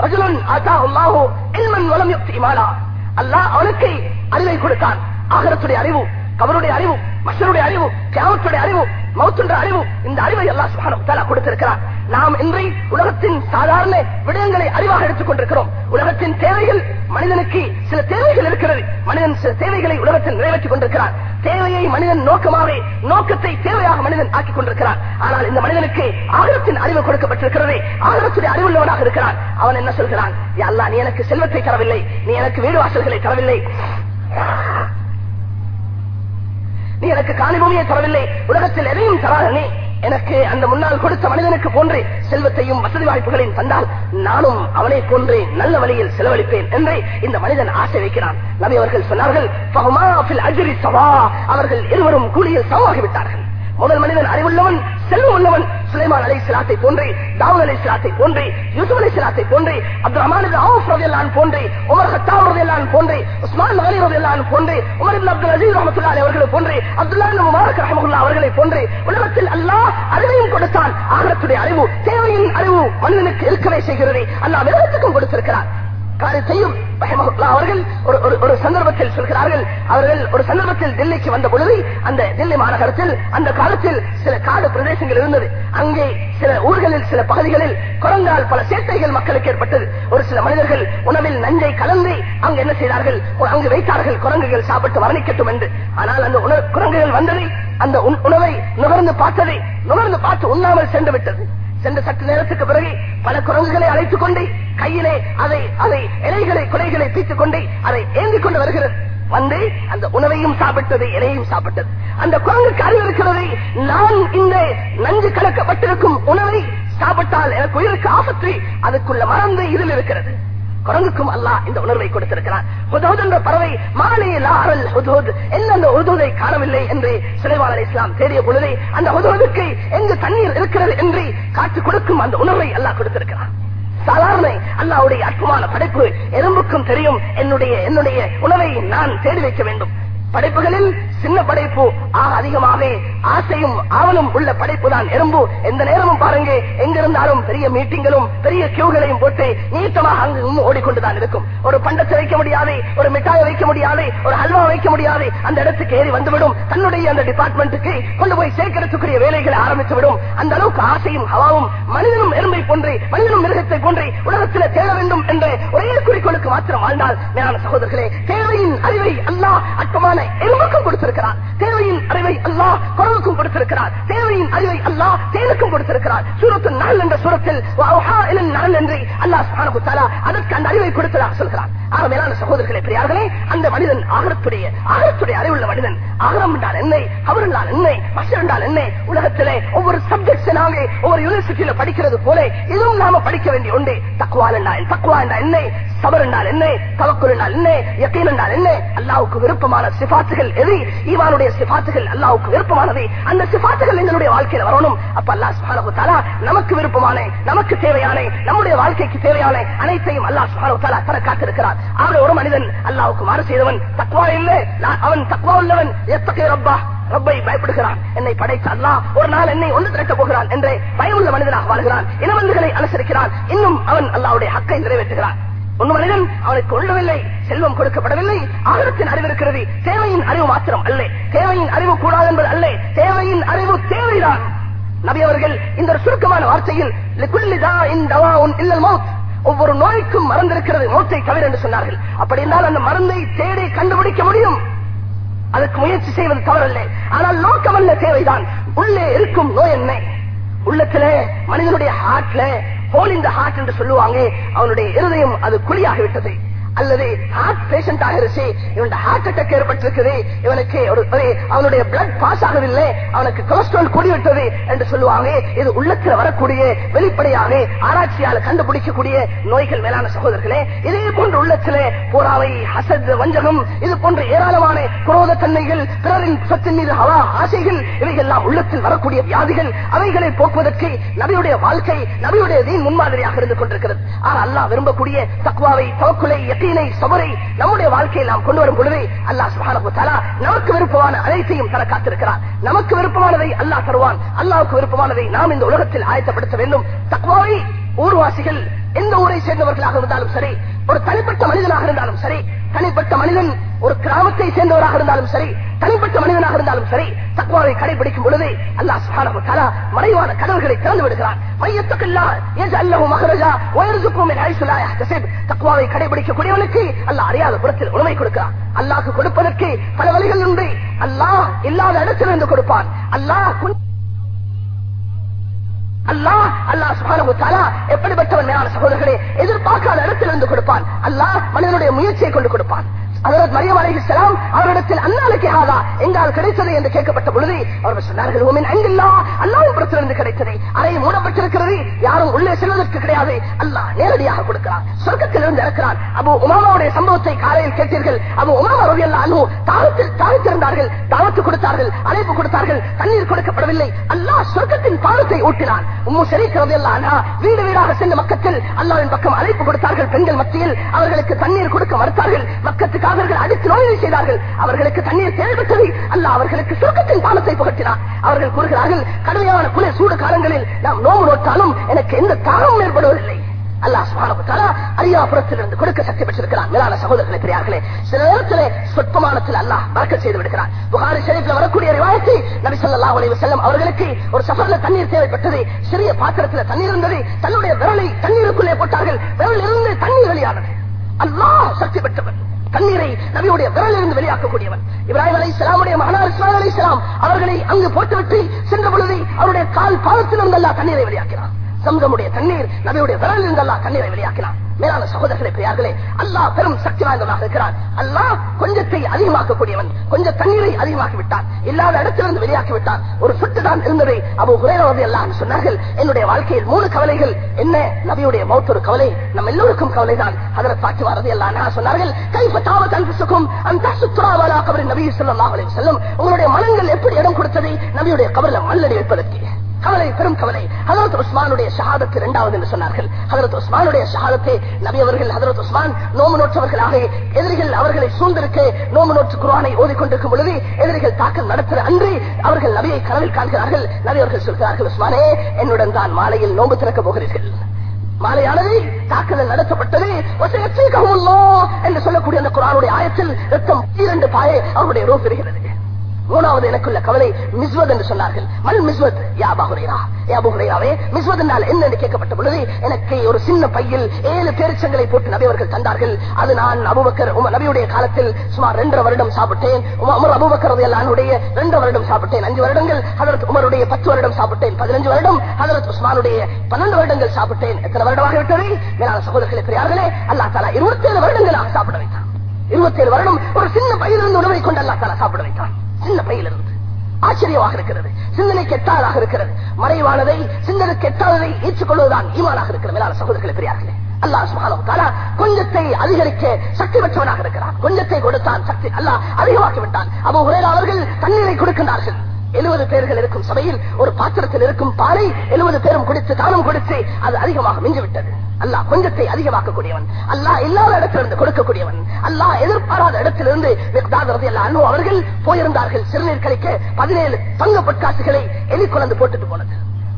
ரஜுலன் ஆத்தாஹு அல்லாஹு இல்மன் வலம் யுக்தி மாலா அல்லாஹ் அவனுக்கு அறிவை கொடுத்தான். ஆகரத்துடைய அறிவு கபருடைய அறிவு மஷருடைய அறிவு கியாமத்துடைய அறிவு மௌத்துன்ற அறிவு இந்த அறிவை எல்லா சுப்ஹானஹு வ கொடுத்திருக்கிறார். நாம் இன்றை உலகத்தின் சாதாரண விடயங்களை அறிவாக எடுத்துக் கொண்டிருக்கிறோம். உலகத்தின் தேவைகள் மனிதனுக்கு சில தேவைகள் இருக்கிறது. மனிதன் சில தேவைகளை உலகத்தில் நிறைவேற்றிக் கொண்டிருக்கிறார். தேவையை மனிதன் நோக்கமாக நோக்கத்தை தேவையாக மனிதன் ஆக்கிக் கொண்டிருக்கிறார். ஆனால் இந்த மனிதனுக்கு ஆகலத்தின் அறிவு கொடுக்கப்பட்டிருக்கிறது. ஆகலத்துடைய அறிவுள்ளவனாக இருக்கிறான். அவன் என்ன சொல்கிறான்? யா நீ எனக்கு செல்வத்தை தரவில்லை. நீ எனக்கு வீடு வாசல்களை தரவில்லை. நீ எனக்கு காணிபூமியை தரவில்லை. உலகத்தில் எதையும் தராத நீ. எனக்கு அந்த முன்னால் கொடுத்த மனிதனுக்கு போன்று செல்வத்தையும் வசதி வாய்ப்புகளையும் தந்தால் நானும் அவனை போன்று நல்ல வழியில் செலவழிப்பேன் என்று இந்த மனிதன் ஆசை வைக்கிறான். நபி அவர்கள் சொன்னார்கள் சவா." அவர்கள் இருவரும் கூலியில் சமமாகிவிட்டார்கள். முதல் மனிதன் அறிவுள்ளவன் செல்வம் உள்ளவன் சுலைமான் அலை சிலாத்தை போன்று தாவூத் அலை சிலாத்தை போன்று யூசுப் அலை சிலாத்தை போன்று அப்துல் ரஹ்மான் அவுஃப் ரலியல்லாஹு போன்று உமர் ஹத்தாப் ரலியல்லாஹு போன்று உஸ்மான் அலி ரலியல்லாஹு போன்று உமர் இப்னு அப்துல் அஜீஸ் ரஹமத்துல்லா அவர்களை போன்று அப்துல்லா முபாரக் ரஹமகுல்லா அவர்களை போன்று உலகத்தில் அல்லாஹ் அறிவையும் கொடுத்தான். ஆகரத்துடைய அறிவு தேவையின் அறிவு மனிதனுக்கு இருக்கவே செய்கிறது அல்லாஹ் மிருகத்துக்கும் கொடுத்திருக்கிறார். காரியத்தையும் அவர்கள் ஒரு சந்தர்ப்பத்தில் சொல்கிறார்கள். அவர்கள் ஒரு சந்தர்ப்பத்தில் டெல்லிக்கு வந்த பொழுது அந்த டெல்லி மாநகரத்தில் அந்த காலத்தில் சில காடு பிரதேசங்கள் இருந்தது. அங்கே சில ஊர்களில் சில பகுதிகளில் குரங்கால் பல சேட்டைகள் மக்களுக்கு ஏற்பட்டது. ஒரு சில மனிதர்கள் உணவில் நஞ்சை கலந்து அங்கு என்ன செய்தார்கள்? அங்கு வைத்தார்கள். குரங்குகள் சாப்பிட்டு மரணிக்கட்டும் என்று. ஆனால் அந்த உண- குரங்குகள் வந்ததை அந்த உண்- உணவை நுகர்ந்து பார்த்ததை நுகர்ந்து பார்த்து உண்ணாமல் சென்று விட்டது. சென்ற சற்று நேரத்துக்கு பிறகு பல குரங்குகளை அழைத்துக் கொண்டு கையிலே அதை அதை இலைகளை குலைகளை பீத்துக் கொண்டு அதை ஏந்திக் கொண்டு வருகிறது. வந்து அந்த உணவையும் சாப்பிட்டது இலையும் சாப்பிட்டது. அந்த குரங்குக்கு அறிவு இருக்கிறது நான் இந்த நஞ்சு கலக்கப்பட்டிருக்கும் உணவை சாப்பிட்டால் எனக்கு உயிருக்கு ஆபத்து. அதுக்குள்ள மறந்து இதில் இருக்கிறது. குரங்குக்கும் அல்லா இந்த உணர்வை கொடுத்திருக்கிறார் என்ற பறவை மாலையில் ஆறல் என்ன அந்த ஹுதூதை காணவில்லை என்று சிலைவாளர் இஸ்லாம் தேடிய பொழுது அந்த ஹுதூதுக்கு எங்கு தண்ணீர் இருக்கிறது என்று காட்டுக் கொடுக்கும் அந்த உணர்வை அல்லாஹ் கொடுத்திருக்கிறார் சாதாரண அல்லாவுடைய அற்புதமான படைப்பு எறும்புக்கும் தெரியும். என்னுடைய என்னுடைய உணவை நான் தேடி வைக்க வேண்டும். படைப்புகளில் சின்ன படைப்பு ஆக அதிகமாகவே ஆசையும் ஆவலும் உள்ள படைப்பு தான் எறும்பு. எந்த நேரமும் பாருங்க எங்க இருந்தாலும் பெரிய மீட்டிங்களும் பெரிய கியூகளையும் போட்டு நீட்டமாக அங்கு ஓடிக்கொண்டுதான் இருக்கும். ஒரு பண்டத்தை வைக்க முடியாது ஒரு மிட்டாயை வைக்க முடியாது ஒரு ஹல்வா வைக்க முடியாது. அந்த இடத்துக்கு ஏறி வந்துவிடும். தன்னுடைய அந்த டிபார்ட்மெண்ட்டுக்கு கொண்டு போய் சேர்க்கிறதுக்குரிய வேலைகளை ஆரம்பித்து விடும் அந்த அளவுக்கு ஆசையும் ஹவாவும் மனிதனும் எறும்பை போன்றே மனிதனும் மிருகத்தை போன்றே உலகத்தில் தேட வேண்டும் என்ற ஒரே குறிக்கோளுக்கு மாத்திரம் வாழ்ந்தால் மேலான சகோதரர்களே தேவையின் அறிவை அல்லாஹ் அற்பமான எறும்புக்கும் கொடுத்திருக்கிறார். தேவையின் அறிவை அல்லாஹ் குரலுக்கும் கொடுத்திருக்கிறார். தேவையின் அறிவை அல்லாஹ் தேனுக்கும் கொடுத்திருக்கிறார். சூரத்து நாள் என்ற சூரத்தில் வஅவ்ஹா நாள் என்று அல்லாஹ் சுப்ஹானஹு வ அதற்கு அந்த அறிவை கொடுத்ததாக சொல்கிறார். ஆக மேலான சகோதரர்களே பெரியார்களே அந்த மனிதன் ஆகரத்துடைய ஆகரத்துடைய அறிவுள்ள மனிதன். ஆகரம் என்றால் என்ன அவர் என்றால் என்ன மசர் என்றால் என்ன. உலகத்திலே ஒவ்வொரு சப்ஜெக்ட்ஸ் நாங்க ஒவ்வொரு யூனிவர்சிட்டியில படிக்கிறது போல இதுவும் நாம படிக்க வேண்டிய உண்டு. தக்குவா என்றால் தக்குவா என்றால் என்ன சபர் என்றால் என்ன தவக்குள் என்றால் என்ன யக்கீன் என்றால் என்ன. அல்லாவுக்கு விருப்பமான சிபாத்துகள் எது? ஈமானுடைய சிபாத்துகள் அல்லாவுக்கு விருப்பமானது. அந்த சிபாத்துகள் எங்களுடைய வாழ்க்கையில வரணும். அப்ப அல்லா சுப்ஹானஹு நமக்கு விருப்பமான நமக்கு தேவையான நம்முடைய வாழ்க்கைக்கு தேவையான அனைத்தையும் அல்லாஹ் சுப்ஹானஹு வ தர காத்திருக்கிறார். ஆக ஒரு மனிதன் அல்லாவுக்கு மாறு செய்தவன் தக்குவா இல்லை. அவன் தக்வா உள்ளவன். எத்தகைய ரப்பா? ரப்பை பயப்படுகிறான். என்னை படைத்த அல்லா ஒரு நாள் என்னை ஒன்று திரட்டப் போகிறான் என்று பயமுள்ள மனிதனாக வாழ்கிறான். இனவந்துகளை அனுசரிக்கிறான். இன்னும் அவன் அல்லாவுடைய ஹக்கை நிறைவேற்றுகிறான். ஒன்று மனிதன் அவனுக்கு கொள்ளவில்லை செல்வம் கொடுக்கப்படவில்லை ஆகலத்தின் அறிவு இருக்கிறது. தேவையின் அறிவு மாத்திரம் அல்ல. தேவையின் அறிவு கூடாது என்பது அல்ல. தேவையின் அறிவு தேவைதான். நபி அவர்கள் இந்த ஒரு சுருக்கமான வார்த்தையில் இல்லல் மௌத்." ஒவ்வொரு நோய்க்கும் மறந்திருக்கிறது மௌத்தை தவிர என்று சொன்னார்கள். அப்படி என்றால் அந்த மருந்தை தேடி கண்டுபிடிக்க முடியும். அதுக்கு முயற்சி செய்வது தவறல்ல. ஆனால் நோக்கம் அல்ல தேவைதான். உள்ளே இருக்கும் நோய் என்ன? உள்ளத்திலே மனிதனுடைய ஹார்ட்ல ஹோல் இந்த ஹார்ட் என்று சொல்லுவாங்க அவனுடைய இருதயம் அது குழியாகிவிட்டது. அல்லது ஹார்ட் பேஷண்ட் ஆகிருச்சு இவனுடைய ஹார்ட் அட்டாக் ஏற்பட்டிருக்குது இவனுக்கு ஒரு அவனுடைய பிளட் பாஸ் ஆகவில்லை. அவனுக்கு கொலஸ்ட்ரால் கூடிவிட்டது என்று சொல்லுவாங்க. இது உள்ளத்தில் வரக்கூடிய வெளிப்படையாக ஆராய்ச்சியால் கண்டுபிடிக்கக்கூடிய நோய்கள் மேலான சகோதரர்களே இதே போன்ற உள்ளத்திலே போராவை ஹசத் வஞ்சகம் இது போன்ற ஏராளமான குரோத தன்மைகள் பிறரின் சொத்தின் மீது ஹவா ஆசைகள் இவைகள்லாம் உள்ளத்தில் வரக்கூடிய வியாதிகள் அவைகளை போக்குவதற்கு நபியுடைய வாழ்க்கை நபியுடைய தீன் முன்மாதிரியாக இருந்து கொண்டிருக்கிறது. ஆனால் அல்லாஹ் விரும்பக்கூடிய தக்குவாவை தவக்குலை யக்கீனை சபரை நம்முடைய வாழ்க்கையில் நாம் கொண்டு வரும் பொழுது அல்லா சுப்ஹானஹு நமக்கு விருப்பமான அனைத்தையும் தர காத்திருக்கிறார். நமக்கு விருப்பமானதை அல்லாஹ் தருவான். அல்லாவுக்கு விருப்பமானதை நாம் இந்த உலகத்தில் ஆயத்தப்படுத்த வேண்டும். தக்குவாவை ஊர்வாசிகள் எந்த ஊரை சேர்ந்தவர்களாக இருந்தாலும் சரி ஒரு தனிப்பட்ட மனிதனாக இருந்தாலும் சரி தனிப்பட்ட மனிதன் ஒரு கிராமத்தை சேர்ந்தவராக இருந்தாலும் சரி தனிப்பட்ட மனிதனாக இருந்தாலும் சரி தக்குவாவை கடைபிடிக்கும் பொழுது அல்லா சுப்ஹானஹு மறைவான கதவுகளை திறந்து விடுகிறான் தக்குவாவை கடைபிடிக்கக்கூடியவனுக்கு அல்லாஹ் அறியாத புறத்தில் உணவை கொடுக்கிறான். அல்லாஹ்க்கு கொடுப்பதற்கு பல வழிகள் உண்டு. அல்லாஹ் இல்லாத இடத்திலிருந்து கொடுப்பான். அல்லாஹ் அல்லாஹ் அல்லாஹ் சுப்ஹானஹு வ எப்படிப்பட்டவன் மேலான சகோதரர்களே? எதிர்பார்க்காத இடத்திலிருந்து கொடுப்பான். அல்லாஹ் மனிதனுடைய முயற்சியை கொண்டு கொடுப்பான். அதற்கு மரியம் அலைஹிஸ்ஸலாம் அவரிடத்தில் அன்னாலுக்கு ஆதா எங்கால் கிடைத்தது? என்று கேட்கப்பட்ட பொழுது அவர்கள் சொன்னார்கள் "உமின் அங்கில்லா அல்லாவும் புறத்திலிருந்து கிடைத்தது. அறை மூடப்பட்டிருக்கிறது யாரும் உள்ளே செல்வதற்கு கிடையாது. அல்லாஹ் நேரடியாக கொடுக்கிறார் சொர்க்கத்திலிருந்து இறக்கிறார் அபு உமாமாவுடைய சம்பவத்தை காலையில் கேட்டீர்கள். அபு உமாமா ரலியல்லாஹு அன்ஹு தாகத்தில் தாழ்த்திருந்தார்கள் தாவத்து கொடுத்தார்கள் அழைப்பு கொடுத்தார்கள். தண்ணீர் கொடுக்கப்படவில்லை. அல்லாஹ் சொர்க்கத்தின் பாலத்தை ஊட்டினான். உம்மு ஷரீக் ரலியல்லாஹு அன்ஹா வீடு வீடாக சென்ற மக்கத்தில் அல்லாவின் பக்கம் அழைப்பு கொடுத்தார்கள். பெண்கள் மத்தியில் அவர்களுக்கு தண்ணீர் கொடுக்க மறுத்தார்கள். மக்கத்துக்காக காதர்கள் அடித்து நோயை செய்தார்கள். அவர்களுக்கு தண்ணீர் தேவைப்பட்டது அல்லாஹ் அவர்களுக்கு சுருக்கத்தின் பாலத்தை புகட்டினார். அவர்கள் கூறுகிறார்கள் கடுமையான குளிர் சூடு காலங்களில் நாம் நோம்பு நோட்டாலும் எனக்கு எந்த தாகமும் ஏற்படுவதில்லை. அல்லா சுப்ஹானஹு அரியாபுரத்திலிருந்து கொடுக்க சக்தி பெற்றிருக்கிறார் மேலான சகோதரர்களை பெரியார்களே சில நேரத்திலே சொற்பமானத்தில் அல்லாஹ் மறக்க செய்து விடுகிறார் புகாரி ஷரீஃப்ல வரக்கூடிய ரிவாயத்தை நபி சொல்லா உலக வஸல்லம் அவர்களுக்கு ஒரு சஃபர்ல தண்ணீர் தேவைப்பட்டது சிறிய பாத்திரத்தில் தண்ணீர் இருந்தது தன்னுடைய விரலை தண்ணீருக்குள்ளே போட்டார்கள். விரலில் இருந்து தண்ணீர் வெளியானது. அல்லாஹ் சக்தி பெற்றவர். தண்ணீரை நபியுடைய விரலில் இருந்து வெளியாக்கக்கூடியவன் இப்ராஹிம் அலை இஸ்லாமுடைய மகனார் இஸ்மாயில் அலை இஸ்லாம் அவர்களை அங்கு போட்டுவிட்டு சென்ற பொழுது அவருடைய கால் பாதத்திலிருந்து அல்லாஹ் தண்ணீரை வெளியாக்கினான். சமுதமுடைய தண்ணீர் நபியுடைய விரலில் இருந்து அல்லாஹ் தண்ணீரை வெளியாக்கினான். மேலான சகோதரர்களை பெரியார்களே அல்லாஹ் பெரும் சக்தி வாய்ந்தவனாக இருக்கிறார் அல்லாஹ் கொஞ்சத்தை அதிகமாக்கக்கூடியவன் கொஞ்சம் தண்ணீரை அதிகமாக்கி விட்டான் இல்லாத இடத்திலிருந்து வெளியாக்கி விட்டான் ஒரு சுட்டு தான் இருந்ததை அபு குறைரவது எல்லாம் சொன்னார்கள். என்னுடைய வாழ்க்கையில் மூணு கவலைகள். என்ன? நபியுடைய மௌத் ஒரு கவலை. நம்ம எல்லோருக்கும் கவலை தான் அதில் பாக்கி வரது எல்லாம் சொன்னார்கள் கைப்பற்றாவது தாவத் அன்புக்கும் அந்த சுற்றுலாவாலா கபரின் நபி சொல்லலாம் செல்லும் உங்களுடைய மனங்கள் எப்படி இடம் கொடுத்ததை நபியுடைய கபரில் மல்லடி வைப்பதற்கு. கவலை பெரும் கவலை. ஹதரத் உஸ்மானுடைய ஷஹாதத்து இரண்டாவது என்று சொன்னார்கள். ஹதரத் உஸ்மானுடைய ஷஹாதத்தை நபி அவர்கள் ஹதரத் உஸ்மான் நோம்பு நோற்றவர்களாக எதிரிகள் அவர்களை சூழ்ந்திருக்க நோம்பு நோற்று குரானை ஓதிக்கொண்டிருக்கும் பொழுது எதிரிகள் தாக்கல் நடத்துகிற அன்று அவர்கள் நபியை கனவில் காண்கிறார்கள். நபி அவர்கள் சொல்கிறார்கள் உஸ்மானே என்னுடன் தான் மாலையில் நோம்பு திறக்க போகிறீர்கள். மாலையானது தாக்குதல் நடத்தப்பட்டது. என்று சொல்லக்கூடிய அந்த குரானுடைய ஆயத்தில் ரத்தம் இரண்டு பாயை அவருடைய ரோ பெறுகிறது. மூணாவது எனக்குள்ள கவலை மிஸ்வத் என்று சொன்னார்கள். மல் மிஸ்வத்? யாபகுரேரா யாபகுரேராவே மிஸ்வத் என்றால் என்ன என்று கேட்கப்பட்ட பொழுது எனக்கு ஒரு சின்ன பையில் ஏழு பேரிச்சங்களை போட்டு நபி அவர்கள் தந்தார்கள். அது நான் அபுபக்கர் நபியுடைய காலத்தில் சுமார் ரெண்டரை வருடம் சாப்பிட்டேன். உமர் அபுபக்கர் எல்லாருடைய ரெண்டு வருடம் சாப்பிட்டேன். அஞ்சு வருடங்கள் அதற்கு உமருடைய பத்து வருடம் சாப்பிட்டேன். பதினஞ்சு வருடம் அதற்கு உஸ்மானுடைய பன்னெண்டு வருடங்கள் சாப்பிட்டேன். எத்தனை வருடமாக விட்டது? மேலான சகோதரர்களே பெரியார்களே அல்லா தாலா இருபத்தேழு வருடங்களாக சாப்பிட வைத்தான். இருபத்தேழு வருடம் ஒரு சின்ன பையிலிருந்து உணவை கொண்டு அல்லா தாலா சாப்பிட வைத்தான். சின்ன பையிலிருந்து ஆச்சரியமாக இருக்கிறது. சிந்தனை கெட்டாதாக இருக்கிறது. மறைவானதை சிந்தனை கெட்டாததை ஏற்றுக்கொள்வதுதான் ஈமானாக இருக்கிற மேலான சகோதரர்களை பெரியார்களே. அல்லாஹ் சுகாலம் தஆலா கொஞ்சத்தை அதிகரிக்க சக்தி பெற்றவனாக இருக்கிறான். கொஞ்சத்தை கொடுத்தான் சக்தி. அல்லாஹ் அதிகமாக்கி விட்டான் அப்போ ஹுரைரா அவர்கள் தண்ணீரை கொடுக்கின்றார்கள். எழுபது பேர்கள் இருக்கும் சபையில் ஒரு பாத்திரத்தில் இருக்கும் பாலை எழுபது பேரும் குடித்து தானம் கொடுத்து அது அதிகமாக மிஞ்சிவிட்டது. அல்லாஹ் கொஞ்சத்தை அதிகமாக்கக்கூடியவன். அல்லாஹ் இல்லாத இடத்திலிருந்து கொடுக்கக்கூடியவன். அல்லாஹ் எதிர்பாராத இடத்திலிருந்து அவர்கள் போயிருந்தார்கள். சிறுநீர் கழிக்க பதினேழு தங்க பொற்காசுகளை எலிக்குழந்து போட்டுட்டு போனது.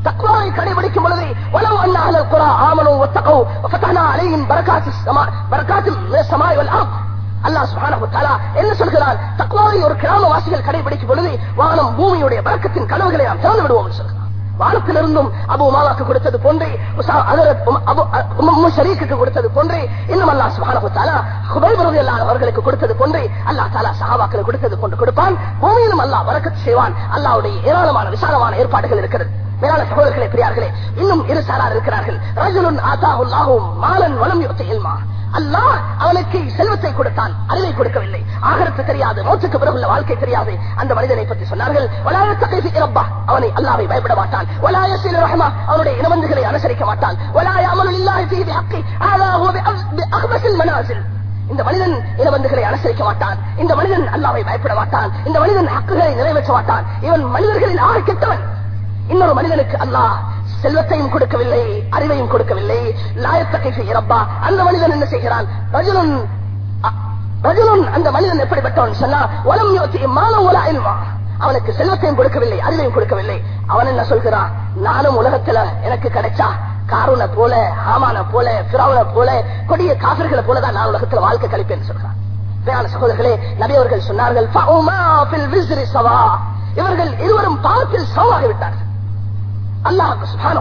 தக்குவாவை கடைபிடிக்கும் பொழுது உலவு அல்லாஹ் குரா ஆமனும் ஒத்தகோ ஃபதனா அலைஹிம் பரகாத்து ஸமா பரகாத்து அல்லா சுகானா என்ன சொல்கிறான் தக்வாவை ஒரு கிராமவாசிகள் கடைபிடிக்கும் பொழுது வானம் பூமியுடைய வழக்கத்தின் கனவுகளை நாம் திறந்து விடுவோம் சொல்கிறான் வானத்திலிருந்தும் அபு உமாவாக்கு கொடுத்தது போன்றே ஷரீக்கு கொடுத்தது போன்றே இன்னும் அல்லா சுகானா தாலா குபைபரது அல்லா அவர்களுக்கு கொடுத்தது போன்றே அல்லா தாலா சஹாபாக்கள் கொடுத்தது போன்று கொடுப்பான். பூமியிலும் அல்லா வரக்கத்து செய்வான். அல்லாவுடைய ஏராளமான விசாலமான ஏற்பாடுகள் இருக்கிறது. மேலான சகோதரர்களே பெரியார்களே இன்னும் இரு சாரார் இருக்கிறார்கள். ரஜுலுன் ஆதாஹுல்லாஹும் மாலன் வலம் யுத்த இல்மா. அல்லா அவனுக்கு செல்வத்தை கொடுத்தான் அறிவை கொடுக்கவில்லை. ஆகரத்து தெரியாது மோச்சுக்கு பிறகுள்ள வாழ்க்கை தெரியாது. அந்த மனிதனை பற்றி சொன்னார்கள் அவனை அல்லாவை பயப்பட மாட்டான். அவனுடைய இனவந்துகளை அனுசரிக்க மாட்டான். இந்த மனிதன் இனவந்துகளை அனுசரிக்க மாட்டான். இந்த மனிதன் அல்லாவை பயப்பட மாட்டான். இந்த மனிதன் ஹக்குகளை நிறைவேற்ற மாட்டான். இவன் மனிதர்களின் ஆக கெட்டவன். இன்னொரு மனிதனுக்கு அல்லாஹ் செல்வத்தையும் கொடுக்கவில்லை அறிவையும் கொடுக்கவில்லை. லாயத்தக்கை செய்கிறப்பா அந்த மனிதன் என்ன செய்கிறான்? ரஜுலன் ரஜுலன் அந்த மனிதன் எப்படிப்பட்டவன் சொன்னா உலம் யோசி மானம் உலா இல்வா அவனுக்கு செல்வத்தையும் கொடுக்கவில்லை அறிவையும் கொடுக்கவில்லை. அவன் என்ன சொல்கிறான்? நானும் உலகத்துல எனக்கு கிடைச்சா காரூனை போல ஹாமான போல பிராவனை போல கொடிய காசர்களை போலதான் நான் உலகத்துல வாழ்க்கை கழிப்பேன் சொல்றான். வேளாண் சகோதரர்களே நபி அவர்கள் சொன்னார்கள் இவர்கள் இருவரும் பாவத்தில் சமமாகி விட்டார்கள் அல்லாஹ் சுபானு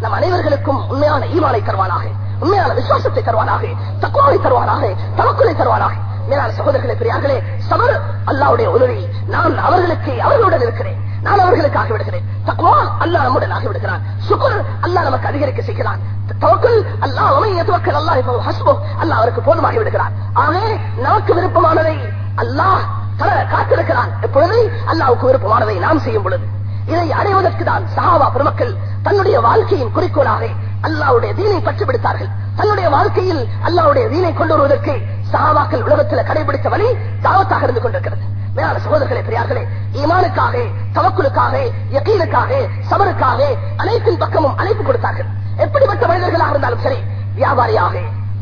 நம் அனைவர்களுக்கும் உண்மையான ஈமானை தருவானாக உண்மையான விசுவாசத்தை தருவானாக தக்குவாவை தருவானாக தவக்குலை தருவானாக. மேலான சகோதரர்களே பெரியார்களே சமர் அல்லாவுடைய உதவி நான் அவர்களுக்கு அவர்களுடன் இருக்கிறேன். நான் அவர்களுக்காக விடுகிறேன். தக்குவா அல்லாஹ் நம்முடன் ஆகிவிடுகிறான். சுக்குர் அல்லாஹ் நமக்கு அதிகரிக்க செய்கிறான். தவக்குள் அல்லாஹ் அமைய துவக்கல் அல்லாஹ் ஹஸ்போ அல்லா அவருக்கு போதுமாகி விடுகிறான். ஆகவே நமக்கு விருப்பமானதை அல்லாஹ் தர காத்திருக்கிறான். எப்பொழுது அல்லாவுக்கு விருப்பமானதை நாம் செய்யும் பொழுது. இதை அடைவதற்கு தான் சஹாபா பெருமக்கள் தன்னுடைய வாழ்க்கையின் குறிக்கோளாக அல்லாவுடைய தீனை பற்றி பிடித்தார்கள். தன்னுடைய வாழ்க்கையில் அல்லாவுடைய தீனை கொண்டு வருவதற்கு சஹாபாக்கள் உலகத்தில் கடைபிடித்த வழி தாவத்தாக இருந்து கொண்டிருக்கிறது. மேலான சகோதரர்களே பெரியார்களே ஈமானுக்காக தவக்குலுக்காக யக்கீனுக்காக சபருக்காக அனைத்தின் பக்கமும் அழைப்பு கொடுத்தார்கள். எப்படிப்பட்ட மனிதர்களாக இருந்தாலும் சரி வியாபாரியாக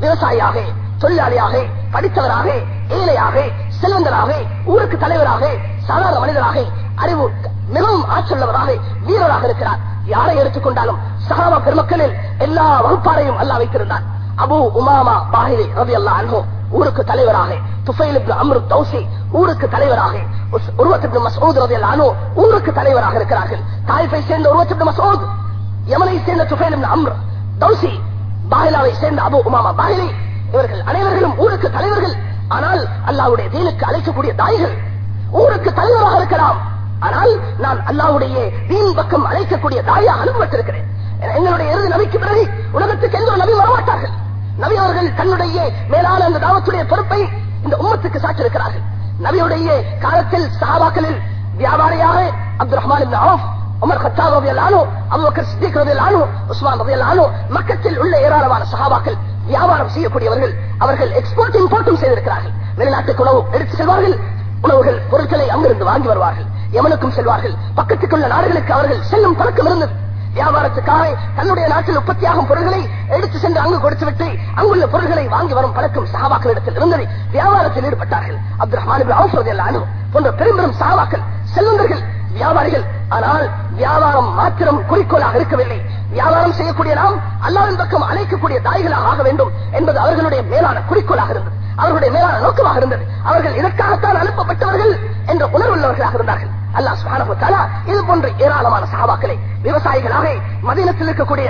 விவசாயியாக தொழிலாளியாக படித்தவராக ஏழையாக செல்வந்தராக ஊருக்கு தலைவராக சாதாரண மனிதராக அறிவு மிகவும் ஆற்றல்லவராக வீரராக இருக்கிறார். யாரை எடுத்துக்கொண்டாலும் சகாபா பெருமக்களில் எல்லா வகுப்பாரையும் அல்ல வைத்திருந்தார். அபு உமாமா பாஹிரி ரவி அல்லா அன்ஹோ ஊருக்கு தலைவராக துஃபைல் அம்ரு தௌசி ஊருக்கு தலைவராக உருவத்திற்கு உருவத் ரவி அல்லா ஊருக்கு தலைவராக இருக்கிறார்கள். தாய்ஃபை சேர்ந்த உருவத்திற்கு இப்னு யமனை சேர்ந்த துஃபைல் அம்ரு தௌசி பாஹிலாவை சேர்ந்த அபு உமாமா பாஹிலி இவர்கள் அனைவர்களும் ஊருக்கு தலைவர்கள். ஆனால் அல்லாவுடைய தீனுக்கு அழைக்கக்கூடிய தாய்கள் ஊருக்கு தலைவராக இருக்கலாம். ஆனால் நான் அல்லாவுடைய வீண் பக்கம் அழைக்கக்கூடிய தாயாக அனுபவித்திருக்கிறேன் எங்களுடைய இறுதி நபிக்கு பிறகு உலகத்துக்கு எந்த நபி வரமாட்டார்கள்? நபி அவர்கள் தன்னுடைய மேலான அந்த தாவத்துடைய பொறுப்பை இந்த உம்மத்துக்கு சாற்றிருக்கிறார்கள். நபியுடைய காலத்தில் சஹாபாக்களில் வியாபாரியாக அப்துல் ரஹ்மான் ஆஃப் அவுஃப் உமர் கத்தாப் ரலியல்லாஹு அபுபக்கர் சித்திக் ரலியல்லாஹு உஸ்மான் ரலியல்லாஹு மக்கத்தில் உள்ள ஏராளமான சஹாபாக்கள் வியாபாரம் செய்யக்கூடியவர்கள் அவர்கள் எக்ஸ்போர்ட் இம்போர்ட்டும் செய்திருக்கிறார்கள். வெளிநாட்டுக்கு உணவு எடுத்து செல்வார்கள். உணவுகள் பொருட்களை அங்கிருந்து வாங்கி வருவார்கள். எவனுக்கும் செல்வார்கள். பக்கத்துக்குள்ள நாடுகளுக்கு அவர்கள் செல்லும் பழக்கம் இருந்தது. வியாபாரத்துக்காக தன்னுடைய நாட்டில் உற்பத்தியாகும் பொருட்களை எடுத்து சென்று அங்கு கொடுத்துவிட்டு அங்குள்ள பொருட்களை வாங்கி வரும் பழக்கம் சஹாபாக்களிடத்தில் இருந்தது. வியாபாரத்தில் ஈடுபட்டார்கள். அப்துல் ரஹ்மான் போன்ற பெரும்பெரும் பெரும் சஹாபாக்கள் செல்வந்தர்கள் வியாபாரிகள். ஆனால் வியாபாரம் மாத்திரம் குறிக்கோளாக இருக்கவில்லை. வியாபாரம் செய்யக்கூடிய நாம் அல்லாவின் பக்கம் அழைக்கக்கூடிய தாய்களாக ஆக வேண்டும் என்பது அவர்களுடைய மேலான குறிக்கோளாக இருந்தது. அவர்களுடைய மேலான நோக்கமாக இருந்தது. அவர்கள் இதற்காகத்தான் அனுப்பப்பட்டவர்கள் என்ற உணர்வுள்ளவர்களாக இருந்தார்கள். அல்லா சுப்ஹானஹு இது போன்ற ஏராளமான சகாபாக்களை விவசாயிகளாக மதீனத்தில் இருக்கக்கூடிய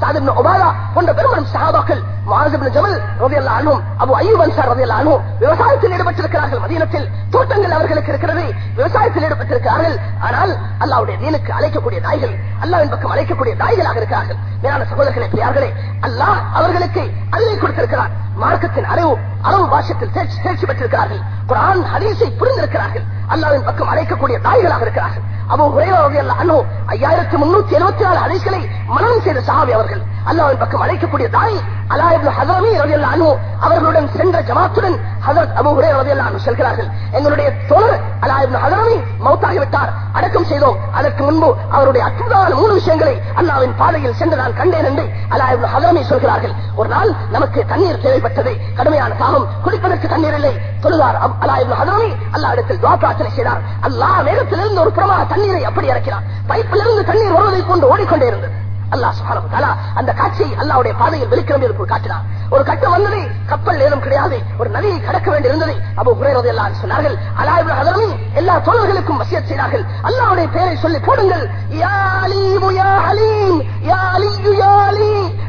சாதிபின் இப்னு போன்ற பெருமரும் சஹாபாக்கள் முஆஸ் ஜமல் ரலியல்லாஹு அன்ஹு அபு அய்யூப் அன்சார் ரலியல்லாஹு அன்ஹு விவசாயத்தில் ஈடுபட்டிருக்கிறார்கள் மதியத்தில் தோட்டங்கள் அவர்களுக்கு இருக்கிறது விவசாயத்தில் ஈடுபட்டிருக்கிறார்கள். ஆனால் அல்லாவுடைய தீனுக்கு அழைக்கக்கூடிய தாய்கள் அல்லாவின் பக்கம் அழைக்கக்கூடிய தாய்களாக இருக்கிறார்கள். மேலான சகோதரர்களே பிள்ளையார்களே அல்லாஹ் அவர்களுக்கு அறிவை கொடுத்திருக்கிறார் மார்க்கத்தின் அறிவு அளவு பாஷத்தில் தேர்ச்சி பெற்றிருக்கிறார்கள். குரான் ஹதீஸை புரிந்திருக்கிறார்கள். அல்லாவின் பக்கம் அழைக்கக்கூடிய தாய்களாக இருக்கிறார்கள். அபு ஹுரேரா ஐயாயிரத்தி முன்னூத்தி எழுபத்தி நாலு ஹதீஸ்களை மனம் செய்த சாவி அவர்கள் அவர்கள் அல்லாவின் பக்கம் அழைக்கக்கூடிய தாய் அலாயிபு ஹசரமி ரவி அனு அவர்களுடன் சென்ற ஜமாத்துடன் ஹசரத் அபுஹுரே ஹுரே அனு செல்கிறார்கள். எங்களுடைய தோழர் அலாயிபு ஹசரமி மௌத்தாகிவிட்டார். அடக்கம் செய்தோம். அதற்கு முன்பு அவருடைய அற்புதமான மூணு விஷயங்களை அல்லாவின் பாதையில் சென்று நான் கண்டேன் என்று அலாயிபு ஹசரமி சொல்கிறார்கள். ஒரு நாள் நமக்கு தண்ணீர் தேவைப்பட்டது கடுமையான தாகம் குடிப்பதற்கு தண்ணீர் இல்லை. தொழுதார் அலாயிபு ஹசரமி அல்லா இடத்தில் துவா பிரார்த்தனை செய்தார். அல்லா வேகத்திலிருந்து ஒரு புறமாக தண்ணீரை அப்படி இறக்கிறார் பைப்பிலிருந்து தண்ணீர் வருவதை போன்று ஓடிக்கொண்டே இருந்தது. அல்லா சுகாரா அந்த காட்சியை அல்லாவுடைய பாதையில் வெளிக்கிழமை என்று காட்டினார். ஒரு கட்டம் வந்தது கப்பல் ஏதும் கிடையாது ஒரு நதியை கடக்க வேண்டி இருந்தது அபு ஹுரைரது எல்லாம் சொன்னார்கள். அலாஹ் ஹதரமி எல்லா தோழர்களுக்கும் வசியச் செய்தார்கள். அல்லாவுடைய பெயரை சொல்லி போடுங்கள்.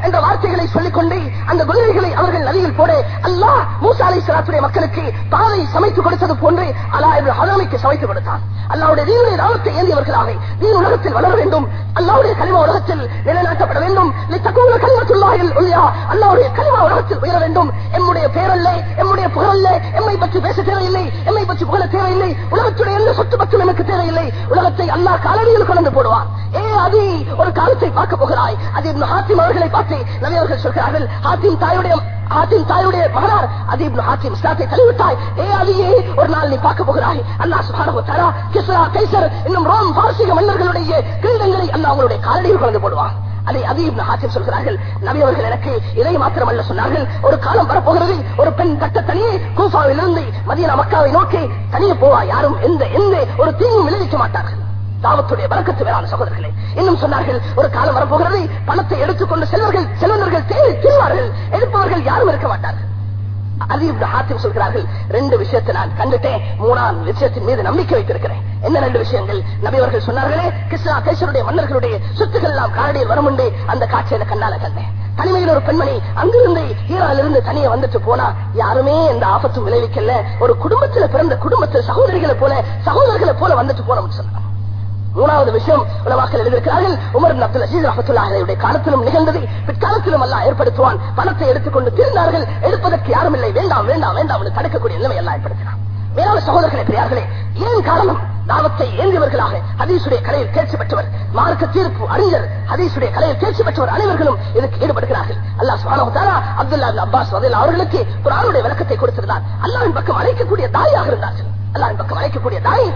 என்ற வார்த்தைகளை சொல்லிக்கொண்டு அந்த குதிரைகளை அவர்கள் நதியில் போட அல்லாஹ் மூசா அலை சலாத்துடைய மக்களுக்கு பாதை சமைத்து கொடுத்தது போன்று அல்லாஹ் ஹதரமிக்கு சமைத்து கொடுத்தார் அல்லாவுடைய தீனுடைய நாமத்தை ஏந்தியவர்களாக தீன் உலகத்தில் வளர வேண்டும். அல்லாவுடைய கனிம உலகத்தில் நிலைநாட்டப்பட வேண்டும். லித்தகூன கலிமத்துல்லாஹில் உல்யா அல்லாவுடைய கலிமா உலகத்தில் உயர வேண்டும். எம்முடைய பேரல்ல எம்முடைய புகழல்ல எம்மை பற்றி பேச தேவையில்லை எம்மை பற்றி புகழ தேவையில்லை உலகத்துடைய எந்த சொத்து பற்றும் எனக்கு தேவையில்லை. உலகத்தை அல்லா காலடியில் கலந்து போடுவார் ஏ அது ஒரு காலத்தை பார்க்க போகிறாய். அது ஹாத்திம் அவர்களை பார்த்து நபி அவர்கள் சொல்கிறார்கள் ஹாத்திம் தாயுடைய ஹாத்திம் தாயுடைய மகனார் அதீப் ஹாத்திம் இஸ்லாத்தை தள்ளிவிட்டாய். ஏ அலியே ஒரு நாள் நீ பார்க்க போகிறாய். அல்லா சுப்ஹானஹு தரா கிஸ்ரா கைசர் இன்னும் ரோம் பாரசீக மன்னர்களுடைய கிரீடங்களை அல்லா அவங்களுடைய காலடியில் கொண்டு போடுவான். அதை அதீப் ஹாத்திம் சொல்கிறார்கள் நபி அவர்கள் எனக்கு இதை மாத்திரமல்ல சொன்னார்கள். ஒரு காலம் வரப்போகிறது ஒரு பெண் கட்ட தனியே கூஃபாவிலிருந்து மதியன மக்காவை நோக்கி தனியே போவா யாரும் எந்த எந்த ஒரு தீங்கும் விளைவிக்க மாட்டார்கள். தாவத்துடைய வழக்கத்து வேளாண் சகோதரர்களே இன்னும் சொன்னார்கள் ஒரு காலம் வரப்போகிறது பணத்தை எடுத்துக்கொண்டு செல்வர்கள் செல்வந்தர்கள் தேடி திரிவார்கள் எடுப்பவர்கள் யாரும் இருக்க மாட்டார்கள். அதீப் சொல்கிறார்கள் ரெண்டு விஷயத்தை நான் கண்டுட்டேன் மூணாம் விஷயத்தின் மீது நம்பிக்கை வைத்திருக்கிறேன். என்ன ரெண்டு விஷயங்கள்? நபியவர்கள் சொன்னார்களே கிருஷ்ணா கேசருடைய மன்னர்களுடைய சொத்துக்கள் எல்லாம் காரடியில் வருமுண்டு அந்த காட்சியில கண்ணால கண்டேன் தனிமையில் ஒரு பெண்மணி அங்கிருந்து ஈராலிருந்து தனியே வந்துட்டு போனா யாருமே எந்த ஆபத்தும் விளைவிக்கல. ஒரு குடும்பத்துல பிறந்த குடும்பத்தில் சகோதரிகளை போல சகோதரர்களை போல வந்துட்டு போனோம்னு சொன்னாங்க. மூணாவது விஷயம் உலவாக்கள் எழுதியிருக்கிறார்கள். உமர் அப்துல் அசீஸ் ரஹத்துல்லாஹுடைய காலத்திலும் நிகழ்ந்தது பிற்காலத்திலும் அல்லாஹ் ஏற்படுத்துவான். பணத்தை எடுத்துக்கொண்டு திருந்தார்கள். எடுப்பதற்கு யாரும் இல்லை. வேண்டாம் வேண்டாம் வேண்டாம் என்று தடுக்கக்கூடிய நிலைமை எல்லாம் ஏற்படுத்தினான். மேலான சகோதரர்களே பெரியார்களே ஏன் காரணம்? தாவத்தை ஏந்தியவர்களாக ஹதீசுடைய கலையில் தேர்ச்சி பெற்றவர் மார்க்க தீர்ப்பு அறிஞர் ஹதீசுடைய கலையில் தேர்ச்சி பெற்றவர் அனைவர்களும் இதற்கு ஈடுபடுகிறார்கள். அல்லா சுப்ஹானஹு அப்துல்லா அப்பாஸ் ரலியல்லாஹு அவர்களுக்கு குரானுடைய விளக்கத்தை கொடுத்திருந்தார். அல்லாவின் பக்கம் அழைக்கக்கூடிய தாயாக இருந்தார்கள். அல்லாஹ்வின் பக்கம் அழைக்கக்கூடிய தாய்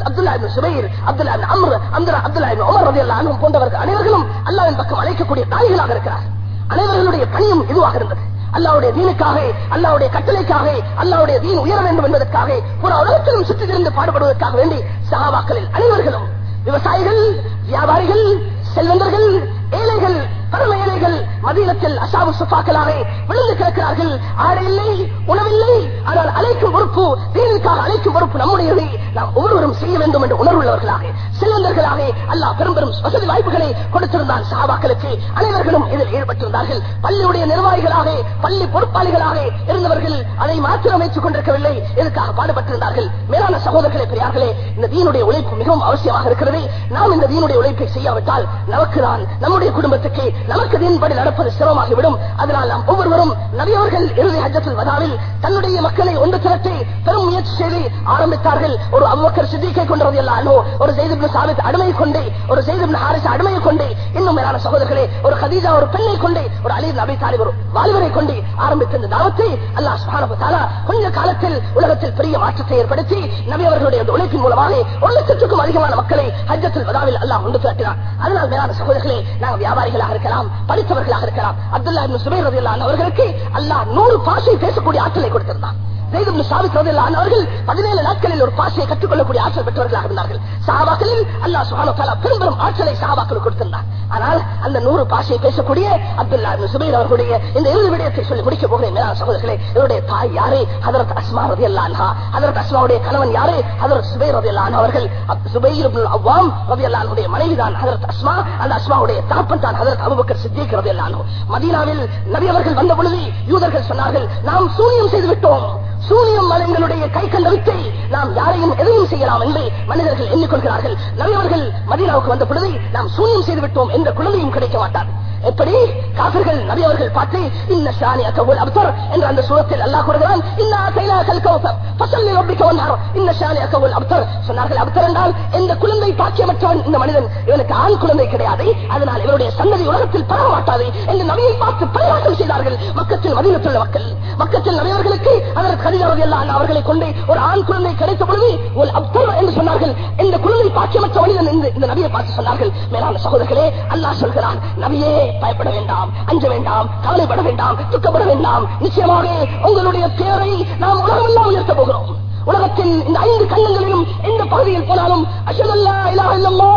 Abdullah ibn Zubair Abdullah ibn Amr Abdullah ibn Umar ரலியல்லாஹு அன்ஹும் போன்றவர்கள் அனைவர்களும் பக்கம் அழைக்கக்கூடிய தாய்களாக இருக்கிறார் அனைவர்களுடைய பணியும் இதுவாக இருந்தது. அல்லாவுடைய தீனுக்காக அல்லாவுடைய கட்டளைக்காக அல்லாவுடைய தீன் உயர வேண்டும் என்பதற்காக புற உலகத்திலும் சுற்றி திருந்து பாடுபடுவதற்காக வேண்டி சகாபாக்களில் அனைவர்களும் விவசாயிகள் வியாபாரிகள் செல்வந்தர்கள் ஏழைகள் பரம ஏழைகள் மதீனத்தில் அசாபு சுஃபாக்களாக விழுந்து கிடக்கிறார்கள். ஆடை இல்லை உணவில்லை ஆனால் அழைக்கும் பொறுப்பு தீனுக்காக அழைக்கும் பொறுப்பு நம்முடையதை. நாம் ஒவ்வொருவரும் செய்ய வேண்டும் என்று உணர்வுள்ளவர்களாக செல்வந்தர்களாக அல்லாஹ் பெரும் பெரும் வசதி வாய்ப்புகளை கொடுத்திருந்தான் சகாபாக்களுக்கு அனைவர்களும் இதில் ஈடுபட்டிருந்தார்கள். பள்ளியுடைய நிர்வாகிகளாக பள்ளி பொறுப்பாளிகளாக இருந்தவர்கள் அதை மாத்திரம் வைத்துக் கொண்டிருக்கவில்லை. இதற்காக பாடுபட்டிருந்தார்கள்? மேலான சகோதரர்களே பெரியார்களே இந்த தீனுடைய உழைப்பு மிகவும் அவசியமாக இருக்கிறது. நாம் இந்த தீனுடைய உழைப்பை செய்யாவிட்டால் நமக்கு நான் நம்முடைய குடும்பத்துக்கு நமக்கு தீன்படி நடப்பது சிரமமாகிவிடும். அதனால் நாம் ஒவ்வொருவரும் நபியவர்கள் இறுதி ஹஜத்தில் வதாவில் தன்னுடைய மக்களை ஒன்று திரட்டி பெரும் முயற்சி செய்து ஆரம்பித்தார்கள். ஒரு அவ்வக்கர் சித்திக்கை கொண்டது எல்லாரோ ஒரு செய்தி சாபித் அடிமையை கொண்டு ஒரு செய்தி ஹாரிஸ் அடிமையை கொண்டு இன்னும் மேலான சகோதரர்களே ஒரு கதீஜா ஒரு பெண்ணை கொண்டு ஒரு அலீர் நபி தாலிபர் வாலிபரை கொண்டு ஆரம்பித்த இந்த தாவத்தை அல்லாஹ் சுப்ஹானஹு வ கொஞ்ச காலத்தில் உலகத்தில் பெரிய மாற்றத்தை ஏற்படுத்தி நபி அவர்களுடைய உழைப்பின் மூலமாக ஒரு லட்சத்துக்கும் அதிகமான மக்களை ஹஜத்தில் வதாவில் அல்லாஹ் ஒன்று திரட்டினார். அதனால் மேலான சகோதரர்களே நாங்கள் வியாபாரிகளாக இருக்கலாம். படித்தவர்களாக இருக்கலாம். அப்துல்லா இப்னு சுபைர் அவர்களுக்கு அல்லாஹ் நூறு பாஷை பேசக்கூடிய ஆற்றலை கொடுத்திருந்தான். அவர்கள் பதினேழு நாட்களில் ஒரு பாஷையை கற்றுக்கொள்ளக்கூடிய ஆற்றல் பெற்றவர்களாக இருந்தார்கள். சஹாபாக்களில் பெரும்பெரும் ஆற்றலை சஹாபாக்கள் கொடுத்திருந்தார் ஆனால் அந்த நூறு பாஷையை பேசக்கூடிய அப்துல்லா சுபைர் அவர்களுடைய இந்த இறுதி விடயத்தை சொல்லி முடிக்க போகிறேன். சகோதரர்களே இவருடைய தாய் யாரு? ஹதரத் அஸ்மா ரதி அல்லா ஹதரத் அஸ்மாவுடைய கணவன் யாரு? ஹதரத் சுபைர் ரதி அல்லா அவர்கள். சுபைர் அவ்வாம் ரதி மனைவிதான் ஹதரத் அஸ்மா. அந்த அஸ்மாவுடைய தாப்பன் தான் ஹதரத் அபுபக்கர் சித்திக் ரதி மதீனாவில் நபி அவர்கள் வந்த பொழுது யூதர்கள் சொன்னார்கள் நாம் சூனியம் செய்து விட்டோம். சூனியம் மலங்களுடைய கை கண்ட வித்தை நாம் யாரையும் எதையும் செய்யலாம் என்று மனிதர்கள் எண்ணிக்கொள்கிறார்கள். நபியவர்கள் மதினாவுக்கு வந்த பொழுது நாம் சூனியம் செய்து விட்டோம் என்ற குழந்தையும் கிடைக்க மாட்டார். எப்படி? காபிர்கள் நபியவர்கள் பார்த்து இன்ன ஷானி அக்கவுல் அப்தர் என்ற அந்த சூரத்தில் அல்லாஹ் கூறுகிறான் இன்ன என்றால் இந்த குழந்தை பாக்கியமற்றவன்? இந்த மனிதன் இவனுக்கு ஆண் குழந்தை கிடையாது. அதனால் இவருடைய சந்ததி உலகத்தில் பரவ மாட்டாது என்று பார்த்து செய்தார்கள் மக்கத்தில் மக்கள். மக்கத்தில் அதற்கு எல்லாம் அவர்களை கொண்டு ஒரு ஆண் குழந்தை கிடைத்த பொழுது ஒரு அப்தர் என்று சொன்னார்கள். இந்த குழந்தை பாக்கியமற்ற மனிதன் என்று இந்த நபியை பார்த்து சொன்னார்கள். மேலான சகோதரர்களே அல்லாஹ் சொல்கிறான் நபியே பயப்பட வேண்டாம் அஞ்ச வேண்டாம் கவலைப்பட வேண்டாம் துக்கப்பட வேண்டாம். நிச்சயமாக உங்களுடைய பேரை நாம் உலகமெல்லாம் உயர்த்த போகிறோம் உலகத்தின் இந்த ஐந்து கண்ணங்களிலும் எந்த பகுதியில் போனாலும் அஷதல்லா இலா இல்லல்லா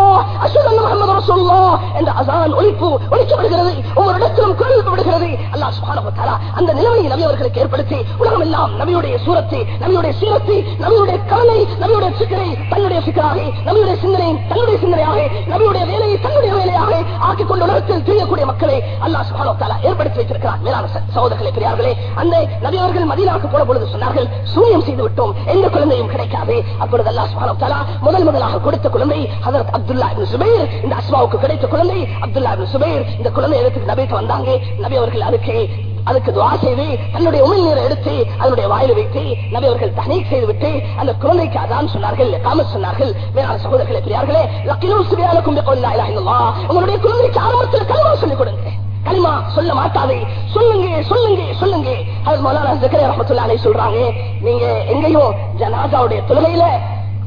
அஷதல்ல முகமது ரசூல்லா என்ற அசான் ஒழிப்பு ஒழிக்கப்படுகிறது. ஒவ்வொரு இடத்திலும் குரல் அல்லா அல்லாஹ் சுப்ஹானஹு அந்த நிலைமையை நபியவர்களுக்கு ஏற்படுத்தி உலகம் எல்லாம் நபியுடைய சூரத்தை நபியுடைய சீரத்தை நபியுடைய கவலை நபியுடைய சிக்கரை தன்னுடைய சிக்கராக நபியுடைய சிந்தனை தன்னுடைய சிந்தனையாக நபியுடைய வேலையை தன்னுடைய வேலையாக ஆக்கிக் கொண்டு உலகத்தில் தெரியக்கூடிய மக்களை அல்லா சுப்ஹானஹு வ ஏற்படுத்தி வைத்திருக்கிறார். மேலான சகோதரர்களை பெரியார்களே அந்த நபியவர்கள் அவர்கள் போன பொழுது சொன்னார்கள் சூரியம் செய்து விட்டோம் எந்த குழந்தையும் கிடைக்காது. அப்பொழுது அல்லா சுப்ஹானஹு முதல் முதலாக கொடுத்த குழந்தை ஹசரத் அப்துல்லா இப்னு சுபைர். இந்த அஸ்மாவுக்கு கிடைத்த குழந்தை அப்துல்லா இப்னு சுபைர். இந்த குழந்தை எடுத்து நபிக்கு வந்தாங்க? நபி அவர்கள் அதுக்கு அதுக்கு துவா செய்து தன்னுடைய உமிழ் நீரை எடுத்து அதனுடைய வாயில் வைத்து நபி அவர்கள் தனீக் செய்து விட்டு அந்த குழந்தைக்கு அதான் சொன்னார்கள் காம சொன்னார்கள். மேலான சகோதரர்களை பெரியார்களே லக்கிலும் சுபியானுக்கும் உங்களுடைய குழந்தைக்கு ஆரம்பத்தில் கல்வம் சொல்லிக் கொடுங்க. கலிமா சொல்ல மாட்டாதே. சொல்லுங்க சொல்லுங்க சொல்லுங்க. அது மௌலானா ஜக்கரியா சொல்றாங்க நீங்க எங்கேயும் ஜனாசாவுடைய தொழுகையில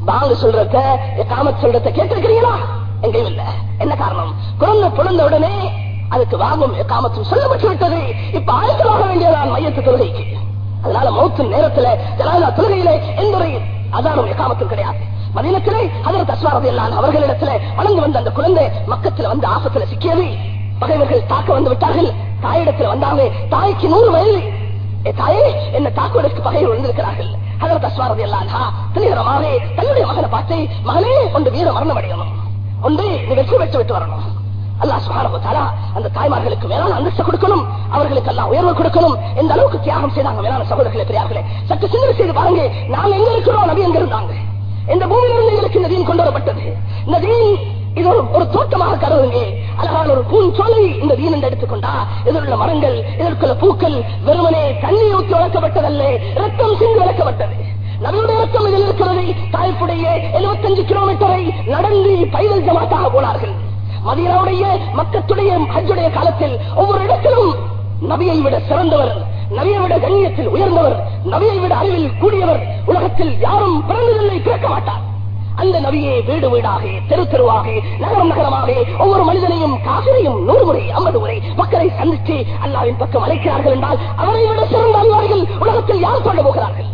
பாங்கு சொல்றத காமத் சொல்றத கேட்டிருக்கிறீங்களா? எங்கேயும் இல்ல. என்ன காரணம்? குழந்தை பிறந்த உடனே அதுக்கு வாங்கும் காமத்தும் சொல்லப்பட்டு விட்டது. இப்ப ஆயத்தமாக வேண்டியதான் மையத்து தொழுகைக்கு. அதனால மௌத்து நேரத்துல ஜனாதா தொழுகையில எந்த ஒரு அதானும் எக்காமத்தும் கிடையாது. மதினத்திலே அதற்கு அஸ்வாரதி அவர்களிடத்துல வளர்ந்து வந்த அந்த குழந்தை மக்கத்துல வந்து ஆபத்துல சிக்கியது. பகைவர்கள் தாக்க வந்து விட்டார்கள். தாயிடத்தில் வந்தாமே தாய்க்கு நூறு வயது தாயே என்ன தாக்குவதற்கு பகைவர் வந்திருக்கிறார்கள் அதற்கு அஸ்வாரதி எல்லாம் தீவிரமாக தன்னுடைய மகனை பார்த்து மகனே ஒன்று வீர மரணம் அடையணும் ஒன்று நீ வெற்றி பெற்று விட்டு வரணும். அல்லாஹ் சுப்ஹானஹு அந்த தாய்மார்களுக்கு மேலான அந்தஸ்து கொடுக்கணும். அவர்களுக்கு எல்லாம் உயர்வு கொடுக்கணும். எந்த அளவுக்கு தியாகம் செய்தாங்க மேலான சகோதரர்களை பெரியார்களே. சற்று சிந்தனை செய்து பாருங்க. நாங்க எங்க இருக்கிறோம்? நபி எங்க இருந்தாங்க? இந்த பூமியிலிருந்து எங்களுக்கு இந்த தீன் கொண்டு வரப்பட்டது? இந்த தீன் இது ஒரு ஒரு தோட்டமாக கருதுங்க. அழகான ஒரு பூஞ்சோலை இந்த தீன் எடுத்துக்கொண்டா இதில் உள்ள மரங்கள் இதற்குள்ள பூக்கள் வெறுமனே தண்ணீர் ஊற்றி வளர்க்கப்பட்டதல்ல. ரத்தம் சிந்து வளர்க்கப்பட்டது. நபியுடைய ரத்தம் இதில் இருக்கிறது. தாய்ப்புடைய 75 கிலோமீட்டரை நடந்து பைதல் ஜமாத்தாக போனார்கள். மதியனாவுடைய மக்கத்துடைய ஹஜ்ஜுடைய காலத்தில் ஒவ்வொரு இடத்திலும் நபியை விட சிறந்தவர் நபியை விட கண்ணியத்தில் உயர்ந்தவர் நபியை விட அறிவில் கூடியவர். உலகத்தில் யாரும் பிறந்ததில்லை பிறக்க மாட்டார். அந்த நபியே வீடு வீடாக தெரு தெருவாக நகரம் நகரமாக ஒவ்வொரு மனிதனையும் காசிரையும் நூறு முறை ஐம்பது முறை மக்களை சந்தித்து அல்லாவின் பக்கம் அழைக்கிறார்கள் என்றால் அவரை விட சிறந்த அறிவாளிகள் உலகத்தில் யார் சொல்ல போகிறார்கள்?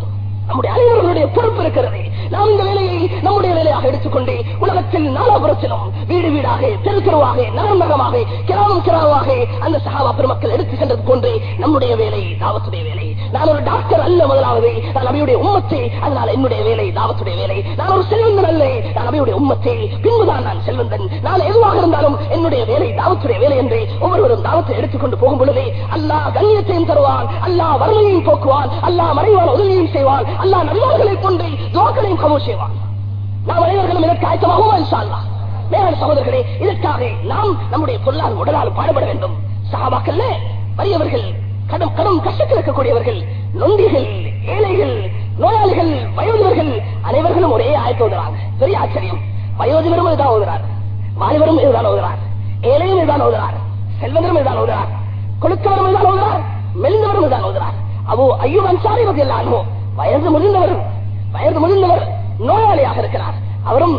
நம்முடைய அனைவர்களுடைய பொறுப்பு இருக்கிறது. நாம் இந்த வேலையை நம்முடைய வேலையாக எடுத்துக்கொண்டு உலகத்தில் நாலாபுரத்திலும் வீடு வீடாக தெரு தெருவாக நகரம் நகரமாக கிராமம் கிராமமாக அந்த சகாபா பெருமக்கள் எடுத்து சென்றது போன்று நம்முடைய வேலை தாவத்துடைய வேலை. நான் ஒரு டாக்டர் அல்ல முதலாவது. நான் அவையுடைய உம்மத்தை அதனால் என்னுடைய வேலை தாவத்துடைய வேலை. நான் ஒரு செல்வந்தன் அல்ல. நான் அவையுடைய உம்மத்தை பின்புதான் நான் செல்வந்தன். நான் எதுவாக இருந்தாலும் என்னுடைய வேலை தாவத்துடைய வேலை என்று ஒவ்வொருவரும் தாவத்தை எடுத்துக்கொண்டு போகும் பொழுது அல்லாஹ் கண்ணியத்தையும் தருவான். அல்லாஹ் வறுமையையும் போக்குவான். அல்லாஹ் மறைவான உதவியும் செய்வான். அல்லாஹ் நபிவார்களை கொண்டு துவாக்களையும் கபூல் செய்வான். நாம் அனைவர்களும் இதற்கு ஆயத்தமாகவும் இன்ஷா மேலான சகோதரர்களே இதற்காக நாம் நம்முடைய பொருளால் உடலால் பாடுபட வேண்டும். சகாபாக்கல்ல வறியவர்கள் கடும் கடும் கஷ்டத்தில் இருக்கக்கூடியவர்கள் நொண்டிகள் ஏழைகள் நோயாளிகள் வயோதிபர்கள் அனைவர்களும் ஒரே ஆயத்து ஓதுறாங்க பெரிய ஆச்சரியம். வயோதிபரும் இதுதான் ஓதுறார். வாலிபரும் இதுதான் ஓதுறார். ஏழையும் இதுதான் ஓதுறார். செல்வந்தரும் இதுதான் ஓதுறார். கொழுக்கவரும் இதுதான் ஓதுறார். மெலிந்தவரும் இதுதான் ஓதுறார். அபோ ஐயோ அன்சாரி வகையில் அல்லாஹு வயது முதிர்ந்தவர் வயது முதிர்ந்தவர் நோயாளியாக இருக்கிறார். அவரும்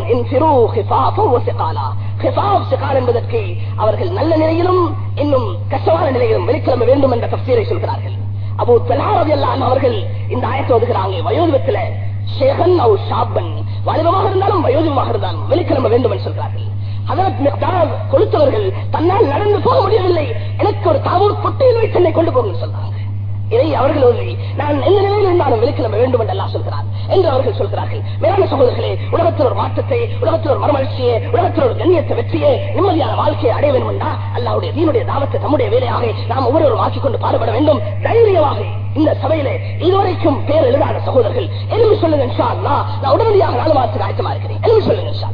என்பதற்கு அவர்கள் நல்ல நிலையிலும் இன்னும் கஷ்டமான நிலையிலும் வெளிக்கிழமை வேண்டும் என்ற தப்சீரை சொல்கிறார்கள். அபு தலாரதி அவர்கள் இந்த ஆயத்தை ஒதுகிறாங்க வயோதிபத்தில் ஷேகன் அவு ஷாபன். வாலிபமாக இருந்தாலும் வயோதிபமாக இருந்தாலும் வெளிக்கிழமை வேண்டும் என்று சொல்கிறார்கள். அதற்கு கொடுத்தவர்கள் தன்னால் நடந்து போக முடியவில்லை. எனக்கு ஒரு தாவூர் பொட்டையில் வைத்து என்னை கொண்டு போகணும்னு சொல்றாங்க. இதை அவர்கள் உதவி நான் எந்த நிலையில் இருந்தாலும் வெளிக்கிழமை வேண்டும் என்று எல்லாம் சொல்கிறார். என்று அவர்கள் சொல்கிறார்கள். மேலான சகோதரர்களே உலகத்தில் ஒரு மாற்றத்தை உலகத்தில் ஒரு மறுமலர்ச்சியை உலகத்தில் ஒரு கண்ணியத்தை வெற்றியை நிம்மதியான வாழ்க்கையை அடைய வேண்டும் என்றா அல்லாவுடைய தீனுடைய தாவத்தை தம்முடைய வேலையாக நாம் ஒவ்வொருவரும் ஆக்கிக் கொண்டு பாடுபட வேண்டும். தைரியமாக இந்த சபையிலே இதுவரைக்கும் பேர் எழுதாத சகோதரர்கள் எழுதி சொல்லுங்க நான் உடனடியாக நாலு மாதத்துக்கு ஆயத்தமா இருக்கிறேன். எழுதி சொல்லுங்க